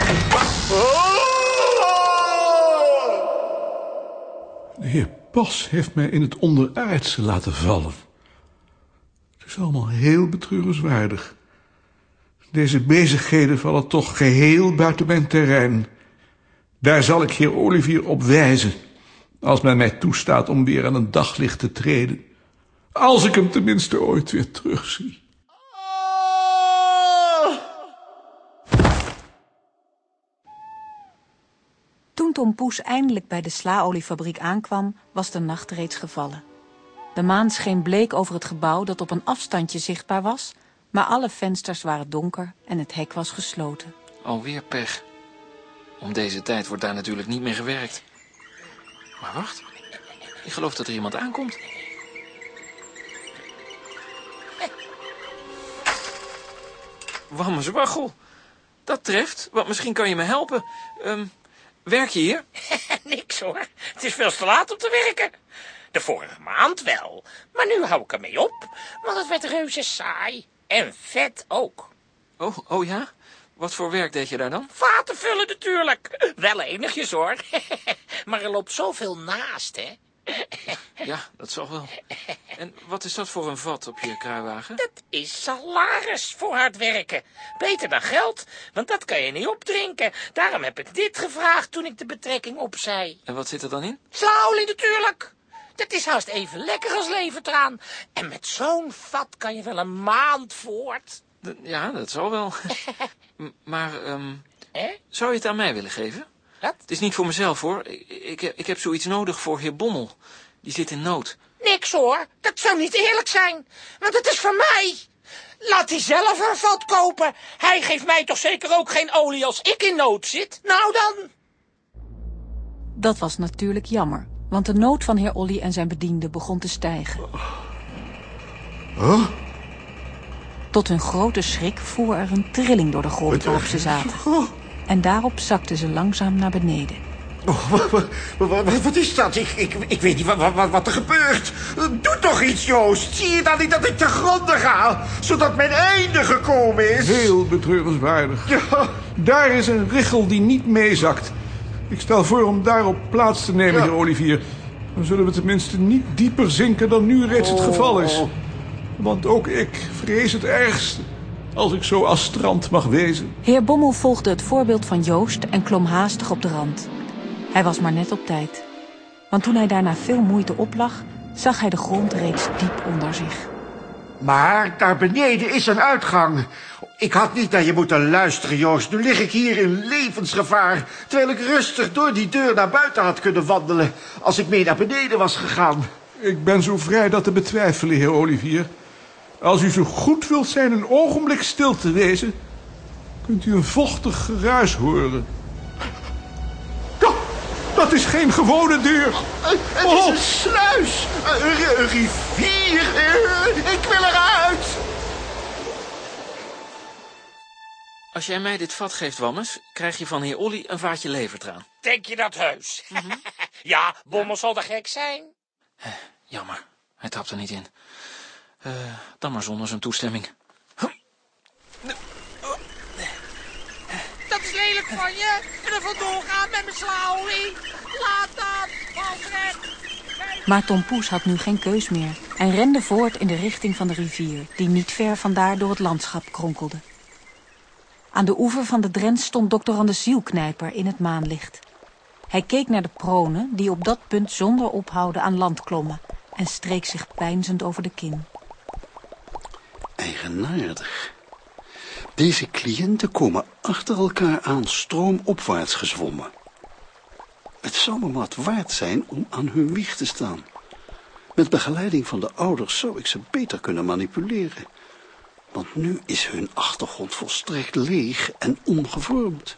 De heer Pas heeft mij in het onderaardse laten vallen. Het is allemaal heel betreurenswaardig. Deze bezigheden vallen toch geheel buiten mijn terrein. Daar zal ik heer Olivier op wijzen, als men mij toestaat om weer aan een daglicht te treden. Als ik hem tenminste ooit weer terugzie. Toen Tom Poes eindelijk bij de slaoliefabriek aankwam, was de nacht reeds gevallen. De maan scheen bleek over het gebouw dat op een afstandje zichtbaar was, maar alle vensters waren donker en het hek was gesloten. Alweer pech. Om deze tijd wordt daar natuurlijk niet meer gewerkt. Maar wacht. Ik geloof dat er iemand aankomt. Wammeswaggel. Dat treft, want misschien kan je me helpen. Ehm, werk je hier? (laughs) Niks hoor, het is veel te laat om te werken. De vorige maand wel, maar nu hou ik ermee op, want het werd reuze saai. En vet ook. Oh, oh ja? Wat voor werk deed je daar dan? Vaten vullen natuurlijk. Wel enigjes hoor. (laughs) maar er loopt zoveel naast, hè. (laughs) Ja, dat zal wel. En wat is dat voor een vat op je kruiwagen? Dat is salaris voor hard werken. Beter dan geld, want dat kan je niet opdrinken. Daarom heb ik dit gevraagd toen ik de betrekking opzei. En wat zit er dan in? Slaolie natuurlijk. Dat is haast even lekker als levertraan. En met zo'n vat kan je wel een maand voort. D- Ja, dat zal wel. (laughs) Maar, ehm, zou je het aan mij willen geven? Wat? Het is niet voor mezelf, hoor. Ik, ik, heb- ik heb zoiets nodig voor heer Bommel. Die zit in nood. Niks hoor, dat zou niet eerlijk zijn. Want het is van mij. Laat hij zelf een vat kopen. Hij geeft mij toch zeker ook geen olie als ik in nood zit? Nou dan. Dat was natuurlijk jammer, want de nood van heer Olly en zijn bediende begon te stijgen. Huh? Tot hun grote schrik voer er een trilling door de grond waarop ze zaten. En daarop zakten ze langzaam naar beneden. Oh, wat, wat, wat, wat is dat? Ik, ik, ik weet niet wat, wat, wat er gebeurt. Doe toch iets, Joost. Zie je dan niet dat ik te gronden ga? Zodat mijn einde gekomen is. Heel betreurenswaardig. Daar is een richel die niet meezakt. Ik stel voor om daarop plaats te nemen, heer Olivier. Dan zullen we tenminste niet dieper zinken dan nu reeds het geval is. Want ook ik vrees het ergste. Als ik zo astrant mag wezen. Heer Bommel volgde het voorbeeld van Joost en klom haastig op de rand. Hij was maar net op tijd. Want toen hij daarna veel moeite oplag, zag hij de grond reeds diep onder zich. Maar daar beneden is een uitgang. Ik had niet naar je moeten luisteren, Joost. Nu lig ik hier in levensgevaar. Terwijl ik rustig door die deur naar buiten had kunnen wandelen. Als ik mee naar beneden was gegaan. Ik ben zo vrij dat te betwijfelen, heer Olivier. Als u zo goed wilt zijn een ogenblik stil te wezen... kunt u een vochtig geruis horen. Dat is geen gewone deur. Het is een sluis. Een, rivier. Eh, Ik wil eruit. Als jij mij dit vat geeft, Wammes, krijg je van heer Olly een vaatje levertraan. Denk je dat heus? (laughs) ja, Bommel zal de gek zijn. Jammer, hij trapt er niet in. Eh, dan maar zonder zijn toestemming. Lelijk van je. En er vandoor gaan met mijn slaolie. Laat dat, Alfred. Maar Tom Poes had nu geen keus meer en rende voort in de richting van de rivier, die niet ver vandaar door het landschap kronkelde. Aan de oever van de Drens stond dokter de zielknijper in het maanlicht. Hij keek naar de pronen die op dat punt zonder ophouden aan land klommen en streek zich peinzend over de kin. Eigenaardig. Deze cliënten komen achter elkaar aan stroomopwaarts gezwommen. Het zou me wat waard zijn om aan hun wieg te staan. Met begeleiding van de ouders zou ik ze beter kunnen manipuleren. Want nu is hun achtergrond volstrekt leeg en ongevormd.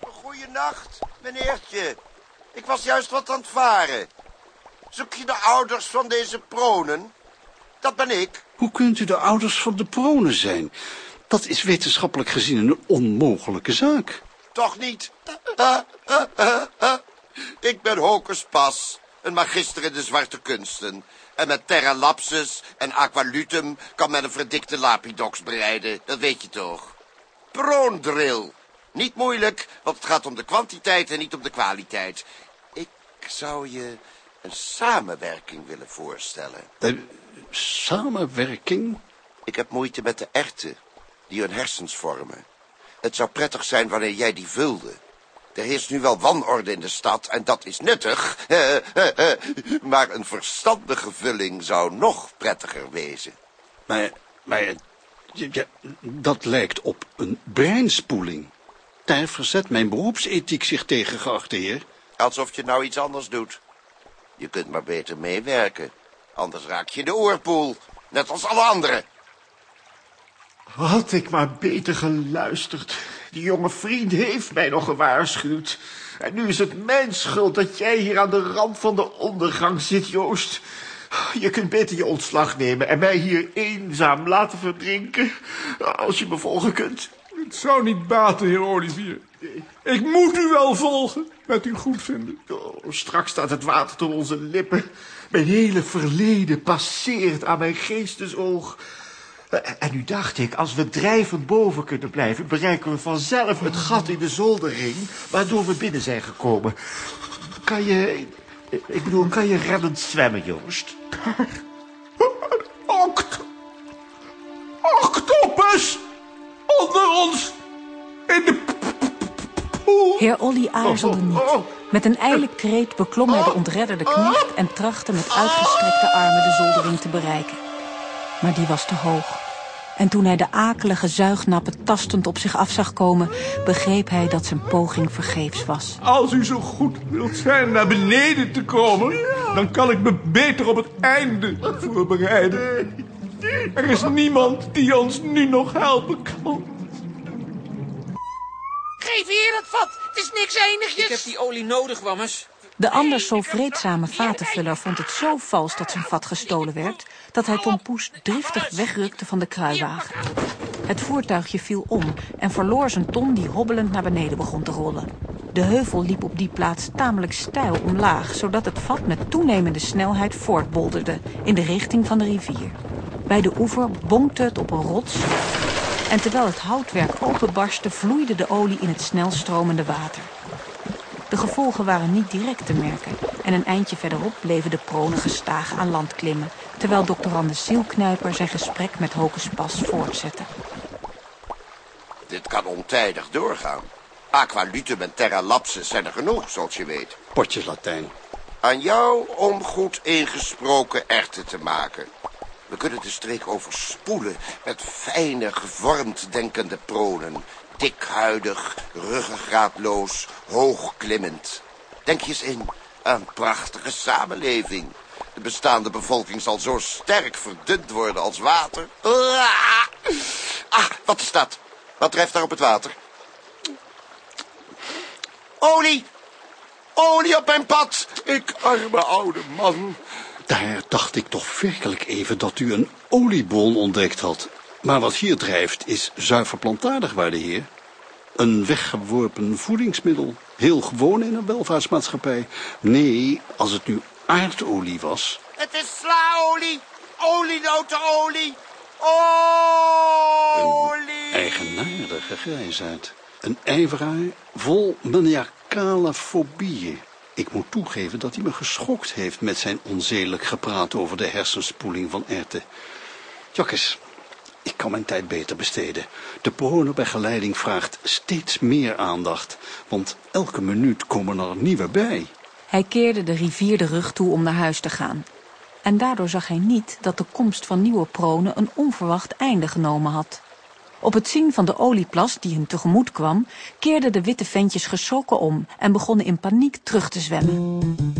Goeienacht, meneertje. Ik was juist wat aan het varen. Zoek je de ouders van deze pronen? Dat ben ik. Hoe kunt u de ouders van de pronen zijn? Dat is wetenschappelijk gezien een onmogelijke zaak. Toch niet? (laughs) Ik ben Hocus Pas, een magister in de zwarte kunsten. En met terra lapsus en aqualutum kan men een verdikte lapidox bereiden. Dat weet je toch? Proondrill. Niet moeilijk, want het gaat om de kwantiteit en niet om de kwaliteit. Ik zou je een samenwerking willen voorstellen. Eh, samenwerking? Ik heb moeite met de erwten die hun hersens vormen. Het zou prettig zijn wanneer jij die vulde. Er heerst nu wel wanorde in de stad en dat is nuttig. (laughs) maar een verstandige vulling zou nog prettiger wezen. Maar, maar ja, dat lijkt op een breinspoeling. Daar verzet mijn beroepsethiek zich tegen, geachte heer. Alsof je nou iets anders doet. Je kunt maar beter meewerken. Anders raak je de oorpoel. Net als alle anderen. Had ik maar beter geluisterd. Die jonge vriend heeft mij nog gewaarschuwd. En nu is het mijn schuld dat jij hier aan de rand van de ondergang zit, Joost. Je kunt beter je ontslag nemen en mij hier eenzaam laten verdrinken. Als je me volgen kunt. Het zou niet baten, heer Olivier. Ik moet u wel volgen, met u goed vinden. Oh, straks staat het water tot onze lippen. Mijn hele verleden passeert aan mijn geestesoog. En nu dacht ik, als we drijvend boven kunnen blijven... bereiken we vanzelf het gat in de zoldering... waardoor we binnen zijn gekomen. Kan je... Ik bedoel, kan je reddend zwemmen, Joost? (laughs) Oct... Octopus! Onder ons! In de Heer Olly aarzelde niet. Met een ijle kreet beklom hij de ontredderde knecht... en trachtte met uitgestrekte armen de zoldering te bereiken. Maar die was te hoog. En toen hij de akelige zuignappen tastend op zich af zag komen... begreep hij dat zijn poging vergeefs was. Als u zo goed wilt zijn naar beneden te komen... dan kan ik me beter op het einde voorbereiden. Er is niemand die ons nu nog helpen kan. Geef hier het vat. Het is niks enigjes. Ik heb die olie nodig, Wammes. De anders zo vreedzame vatenvuller vond het zo vals dat zijn vat gestolen werd... dat hij Tom Poes driftig wegrukte van de kruiwagen. Het voertuigje viel om en verloor zijn ton die hobbelend naar beneden begon te rollen. De heuvel liep op die plaats tamelijk steil omlaag... zodat het vat met toenemende snelheid voortbolderde in de richting van de rivier. Bij de oever bonkte het op een rots... en terwijl het houtwerk openbarstte vloeide de olie in het snel stromende water. De gevolgen waren niet direct te merken en een eindje verderop bleven de pronen gestaag aan land klimmen, terwijl doctorande Zielknijper zijn gesprek met Hocus Pas voortzette. Dit kan ontijdig doorgaan. Aqualutum en terra lapsus zijn er genoeg, zoals je weet. Potjes Latijn. Aan jou om goed ingesproken erten te maken. We kunnen de streek overspoelen met fijne, gevormd denkende pronen. Dikhuidig, ruggengraatloos, hoogklimmend. Denk je eens in een prachtige samenleving. De bestaande bevolking zal zo sterk verdund worden als water. Ah, ah wat is dat? Wat drijft daar op het water? Olie! Olie op mijn pad! Ik arme oude man. Daar dacht ik toch werkelijk even dat u een oliebron ontdekt had. Maar wat hier drijft is zuiver plantaardig, waarde heer. Een weggeworpen voedingsmiddel. Heel gewoon in een welvaartsmaatschappij. Nee, als het nu aardolie was... Het is slaolie! Olienotenolie! Olie! Eigenaardige grijsaard. Een ijveraar vol maniacale fobieën. Ik moet toegeven dat hij me geschokt heeft met zijn onzedelijk gepraat over de hersenspoeling van erten. Jokkes, ik kan mijn tijd beter besteden. De pornobegeleiding vraagt steeds meer aandacht, want elke minuut komen er nieuwe bij. Hij keerde de rivier de rug toe om naar huis te gaan. En daardoor zag hij niet dat de komst van nieuwe pronen een onverwacht einde genomen had. Op het zien van de olieplas die hem tegemoet kwam, keerden de witte ventjes geschrokken om en begonnen in paniek terug te zwemmen.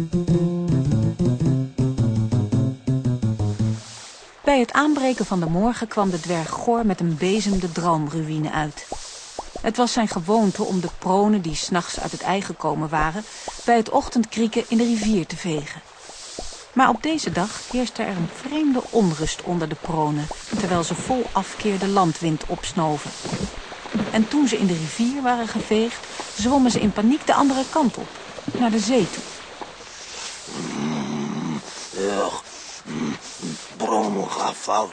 Het aanbreken van de morgen kwam de dwerg Gor met een bezem de droomruïne uit. Het was zijn gewoonte om de pronen die s'nachts uit het ei gekomen waren, bij het ochtendkrieken in de rivier te vegen. Maar op deze dag heerste er een vreemde onrust onder de pronen, terwijl ze vol afkeer de landwind opsnoven. En toen ze in de rivier waren geveegd, zwommen ze in paniek de andere kant op, naar de zee toe. Ugh. Bronnen gaat fout.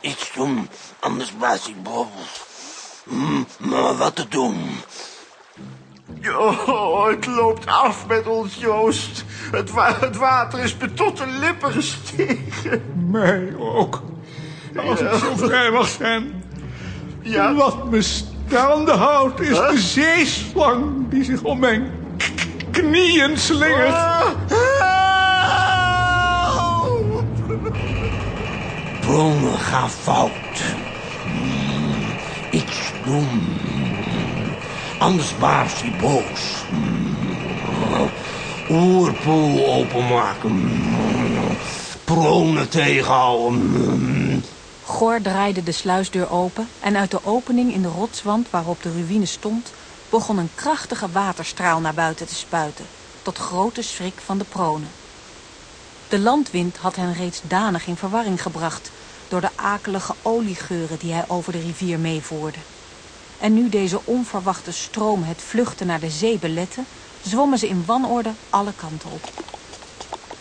Iets doen, anders blaas ik bobbels. Maar wat te doen? Oh, het loopt af met ons, Joost. Het, wa het water is me tot de lippen gestegen. Mij ook. Als ik zo vrij mag zijn. Ja? Wat me staande houdt is de zeeslang die zich om mijn knieën slingert. Bronnen gaan fout. Iets doen. Anders baart hij boos. Oerpoel openmaken. Pronen tegenhouden. Gor draaide de sluisdeur open en uit de opening in de rotswand waarop de ruïne stond, begon een krachtige waterstraal naar buiten te spuiten, tot grote schrik van de pronen. De landwind had hen reeds danig in verwarring gebracht door de akelige oliegeuren die hij over de rivier meevoerde. En nu deze onverwachte stroom het vluchten naar de zee belette, zwommen ze in wanorde alle kanten op.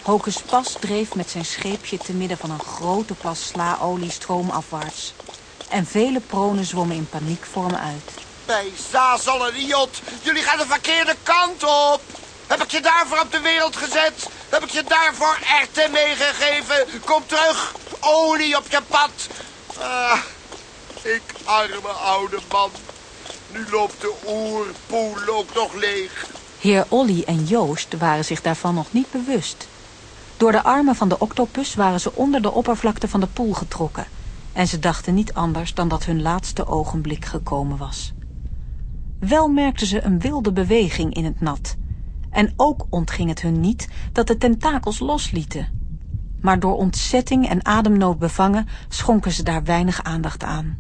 Hocus Pas dreef met zijn scheepje te midden van een grote plas slaolie stroomafwaarts. En vele pronen zwommen in paniek voor hem uit. Bij Zazal en Riot, jullie gaan de verkeerde kant op. Heb ik je daarvoor op de wereld gezet? Heb ik je daarvoor erten meegegeven? Kom terug, olie op je pad. Ah, ik arme oude man. Nu loopt de oerpoel ook nog leeg. Heer Olly en Joost waren zich daarvan nog niet bewust. Door de armen van de octopus waren ze onder de oppervlakte van de poel getrokken. En ze dachten niet anders dan dat hun laatste ogenblik gekomen was. Wel merkten ze een wilde beweging in het nat. En ook ontging het hun niet dat de tentakels loslieten. Maar door ontzetting en ademnood bevangen schonken ze daar weinig aandacht aan.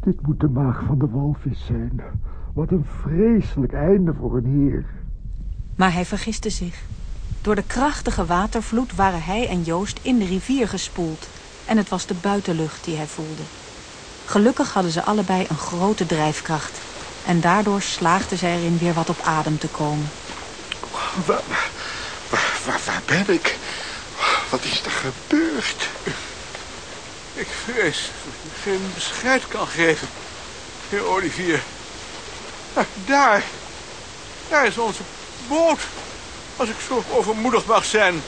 Dit moet de maag van de walvis zijn. Wat een vreselijk einde voor een heer. Maar hij vergiste zich. Door de krachtige watervloed waren hij en Joost in de rivier gespoeld. En het was de buitenlucht die hij voelde. Gelukkig hadden ze allebei een grote drijfkracht. En daardoor slaagden zij erin weer wat op adem te komen. Waar, waar, waar, ben ik? Wat is er gebeurd? Ik vrees dat ik geen bescheid kan geven, heer Olivier. Daar, daar is onze boot. Als ik zo overmoedig mag zijn.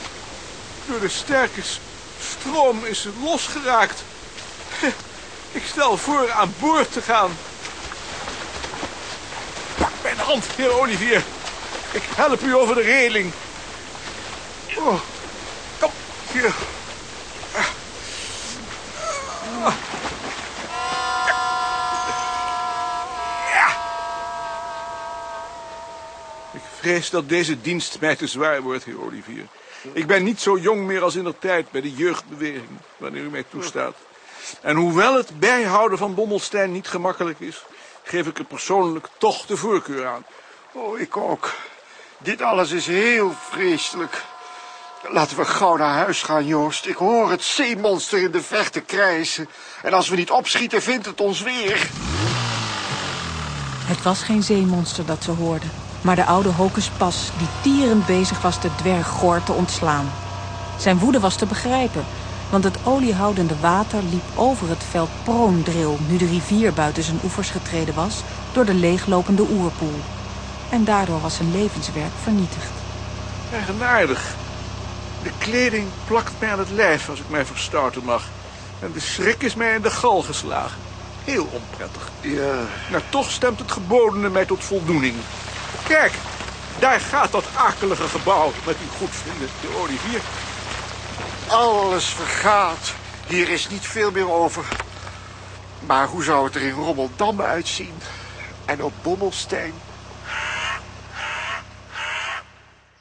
Door de sterke stroom is ze losgeraakt. Ik stel voor aan boord te gaan. Pak mijn hand, heer Olivier. Ik help u over de reling. Oh, kom, hier. Ik vrees dat deze dienst mij te zwaar wordt, heer Olivier. Ik ben niet zo jong meer als in de tijd bij de jeugdbeweging, wanneer u mij toestaat. En hoewel het bijhouden van Bommelstein niet gemakkelijk is, geef ik er persoonlijk toch de voorkeur aan. Oh, ik ook. Dit alles is heel vreselijk. Laten we gauw naar huis gaan, Joost. Ik hoor het zeemonster in de verte krijsen. En als we niet opschieten, vindt het ons weer. Het was geen zeemonster dat ze hoorden, maar de oude Hocus Pas die tierend bezig was de dwerg Gor te ontslaan. Zijn woede was te begrijpen, want het oliehoudende water liep over het veld Proondril nu de rivier buiten zijn oevers getreden was door de leeglopende oerpoel. En daardoor was zijn levenswerk vernietigd. Eigenaardig. De kleding plakt mij aan het lijf, als ik mij verstouten mag. En de schrik is mij in de gal geslagen. Heel onprettig. Ja. Maar toch stemt het gebodene mij tot voldoening. Kijk, daar gaat dat akelige gebouw met uw goedvinden, de Olivier. Alles vergaat. Hier is niet veel meer over. Maar hoe zou het er in Rommeldam uitzien? En op Bommelstein?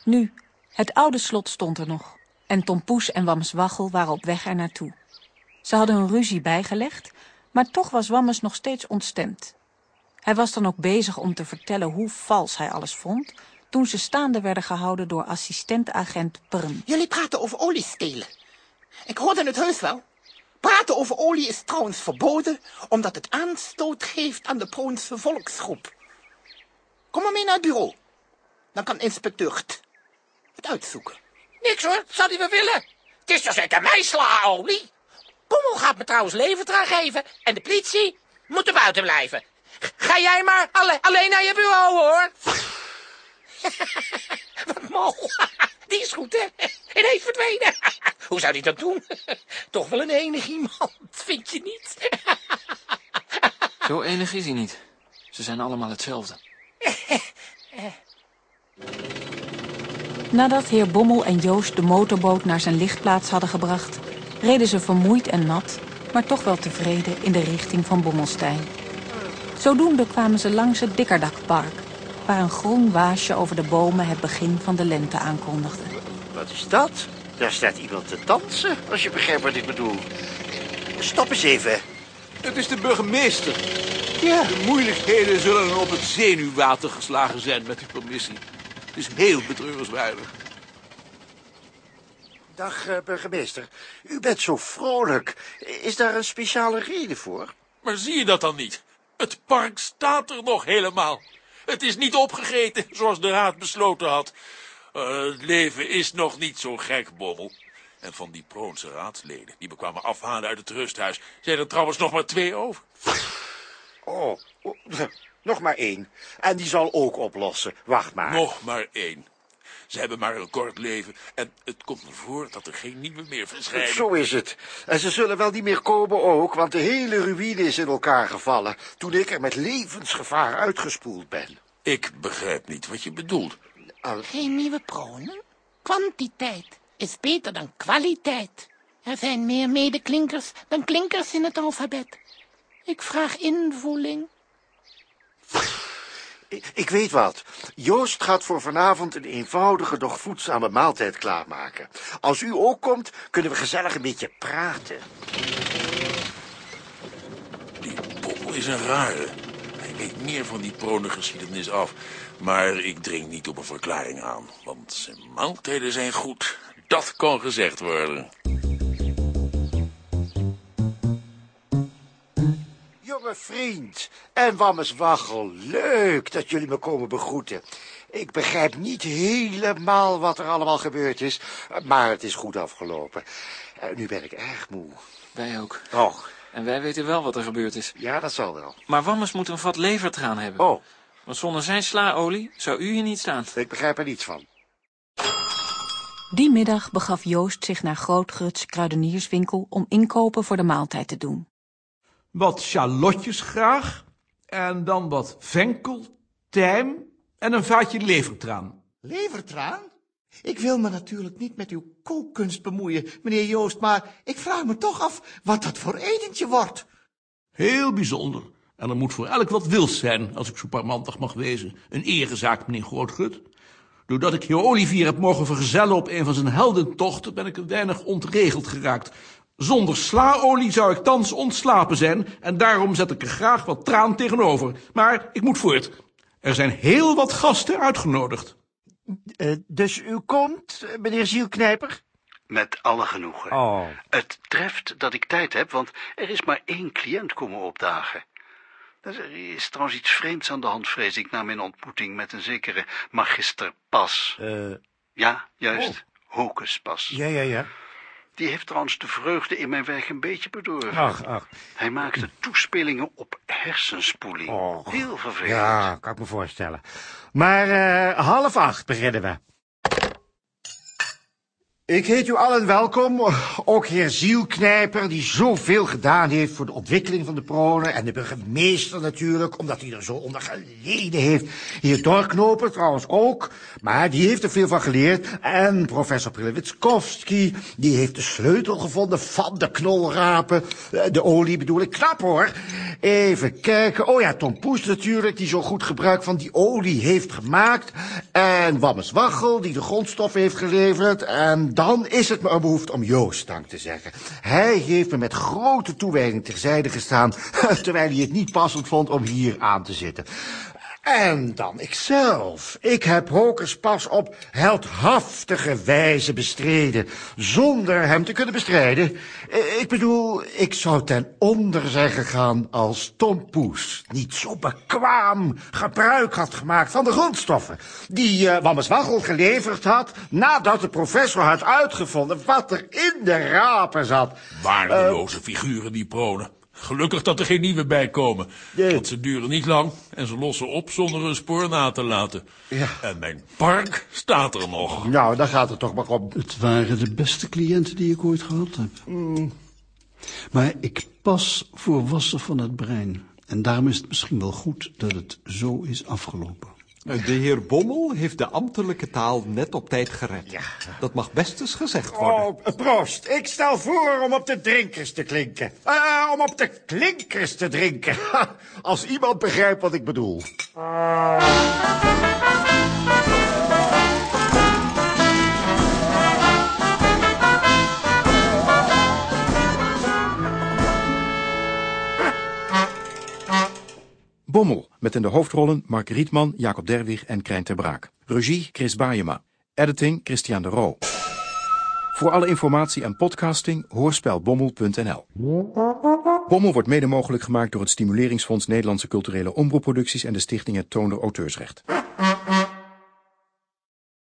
Nu, het oude slot stond er nog. En Tom Poes en Wammes Waggel waren op weg er naartoe. Ze hadden hun ruzie bijgelegd, maar toch was Wammes nog steeds ontstemd. Hij was dan ook bezig om te vertellen hoe vals hij alles vond... toen ze staande werden gehouden door assistent-agent. Jullie praten over olie stelen. Ik hoorde het heus wel. Praten over olie is trouwens verboden, omdat het aanstoot geeft aan de Proonse volksgroep. Kom maar mee naar het bureau. Dan kan inspecteur uitzoeken. Niks hoor, zou die wel willen. Het is toch zeker mijn slaolie? Bommel gaat me trouwens levensdrang geven en de politie moet er buiten blijven. Ga jij maar alle- alleen naar je bureau hoor. (laughs) Wat mol. (laughs) Die is goed hè. Ineens verdwenen. (laughs) Hoe zou die dat doen? Toch wel een enig iemand, vind je niet? Zo enig is hij niet. Ze zijn allemaal hetzelfde. Nadat heer Bommel en Joost de motorboot naar zijn lichtplaats hadden gebracht... reden ze vermoeid en nat, maar toch wel tevreden in de richting van Bommelstein. Zodoende kwamen ze langs het Dikkerdakpark... waar een groen waasje over de bomen het begin van de lente aankondigde. Wat is dat? Daar staat iemand te dansen, als je begrijpt wat ik bedoel. Stop eens even. Het is de burgemeester. Ja. De moeilijkheden zullen op het zenuwwater geslagen zijn, met uw permissie. Het is heel betreurenswaardig. Dag, eh, burgemeester. U bent zo vrolijk. Is daar een speciale reden voor? Maar zie je dat dan niet? Het park staat er nog helemaal. Het is niet opgegeten, (laughs) zoals de raad besloten had. Eh, het leven is nog niet zo gek, Bommel. En van die Proonse raadsleden, die we kwamen afhalen uit het rusthuis, zijn er trouwens nog maar twee over. Oh, oh, nog maar één. En die zal ook oplossen. Wacht maar. Nog maar één. Ze hebben maar een kort leven en het komt me voor dat er geen nieuwe meer verschijnen. Zo is het. En ze zullen wel niet meer komen ook, want de hele ruïne is in elkaar gevallen... toen ik er met levensgevaar uitgespoeld ben. Ik begrijp niet wat je bedoelt. Geen nieuwe pronen? Kwantiteit is beter dan kwaliteit. Er zijn meer medeklinkers dan klinkers in het alfabet. Ik vraag invoeling. Ik, weet wat. Joost gaat voor vanavond een eenvoudige, doch voedzame maaltijd klaarmaken. Als u ook komt, kunnen we gezellig een beetje praten. Bommel is een rare. Hij weet meer van die pronengeschiedenis af. Maar ik dring niet op een verklaring aan. Want zijn maaltijden zijn goed. Dat kan gezegd worden. Jonge vriend en Wammes Waggel, leuk dat jullie me komen begroeten. Ik begrijp niet helemaal wat er allemaal gebeurd is, maar het is goed afgelopen. Eh, nu ben ik erg moe. Wij ook. Oh. En wij weten wel wat er gebeurd is. Ja, dat zal wel. Maar Wammes moet een vat levertraan hebben. Oh. Want zonder zijn slaolie zou u hier niet staan. Ik begrijp er niets van. Die middag begaf Joost zich naar Grootguts kruidenierswinkel om inkopen voor de maaltijd te doen. Wat shallotjes graag. En dan wat venkel, tijm en een vaatje levertraan. Levertraan? Ik wil me natuurlijk niet met uw kookkunst bemoeien, meneer Joost, maar ik vraag me toch af wat dat voor etentje wordt. Heel bijzonder. En er moet voor elk wat wils zijn, als ik zo parmantig mag wezen. Een erezaak, meneer Grootgut. Doordat ik heer Olivier heb mogen vergezellen op een van zijn heldentochten, ben ik een weinig ontregeld geraakt. Zonder slaolie zou ik thans ontslapen zijn, en daarom zet ik er graag wat traan tegenover. Maar ik moet voort. Er zijn heel wat gasten uitgenodigd. Uh, dus u komt, meneer Zielknijper? Met alle genoegen. Oh. Het treft dat ik tijd heb, want er is maar één cliënt komen opdagen. Er is trouwens iets vreemds aan de hand, vrees ik, na mijn ontmoeting met een zekere magister Pas. Uh, ja, juist. Oh. Pas. Ja, ja, ja. Die heeft trouwens de vreugde in mijn werk een beetje bedorven. Ach, ach. Hij maakte toespelingen op hersenspoeling. Oh. Heel vervelend. Ja, kan ik me voorstellen. Maar uh, half acht beginnen we. Ik heet u allen welkom, ook heer Zielknijper, die zoveel gedaan heeft voor de ontwikkeling van de pronen, en de burgemeester natuurlijk, omdat hij er zo onder geleden heeft. Heer Dorknoper trouwens ook, maar die heeft er veel van geleerd. En professor Prilewitskowski, die heeft de sleutel gevonden van de knolrapen, de olie bedoel ik, knap hoor. Even kijken, oh ja, Tom Poes natuurlijk, die zo goed gebruik van die olie heeft gemaakt. En Wammes Waggel, die de grondstof heeft geleverd, en dan is het me een behoefte om Joost dank te zeggen. Hij heeft me met grote toewijding terzijde gestaan, (laughs) terwijl hij het niet passend vond om hier aan te zitten. En dan ikzelf. Ik heb Hokers pas op heldhaftige wijze bestreden, zonder hem te kunnen bestrijden. Ik bedoel, ik zou ten onder zijn gegaan als Tom Poes niet zo bekwaam gebruik had gemaakt van de grondstoffen, die uh, Wammes Waggel geleverd had, nadat de professor had uitgevonden wat er in de rapen zat. Waardeloze uh, figuren, die pronen. Gelukkig dat er geen nieuwe bij komen. Nee. Want ze duren niet lang en ze lossen op zonder een spoor na te laten. Ja. En mijn park staat er nog. Nou, daar gaat het toch maar om. Het waren de beste cliënten die ik ooit gehad heb. Mm. Maar ik pas voor wassen van het brein. En daarom is het misschien wel goed dat het zo is afgelopen. De heer Bommel heeft de ambtelijke taal net op tijd gered. Ja. Dat mag best eens gezegd worden. Oh, proost. Ik stel voor om op de drinkers te klinken. Uh, om op de klinkers te drinken. (laughs) Als iemand begrijpt wat ik bedoel. Bommel, met in de hoofdrollen Mark Rietman, Jacob Derwig en Krijn ter Braak. Regie Chris Baayema. Editing Christian de Roo. Voor alle informatie en podcasting hoorspelbommel.nl. Bommel wordt mede mogelijk gemaakt door het Stimuleringsfonds Nederlandse Culturele Omroepproducties en de stichting Het Toonder Auteursrecht.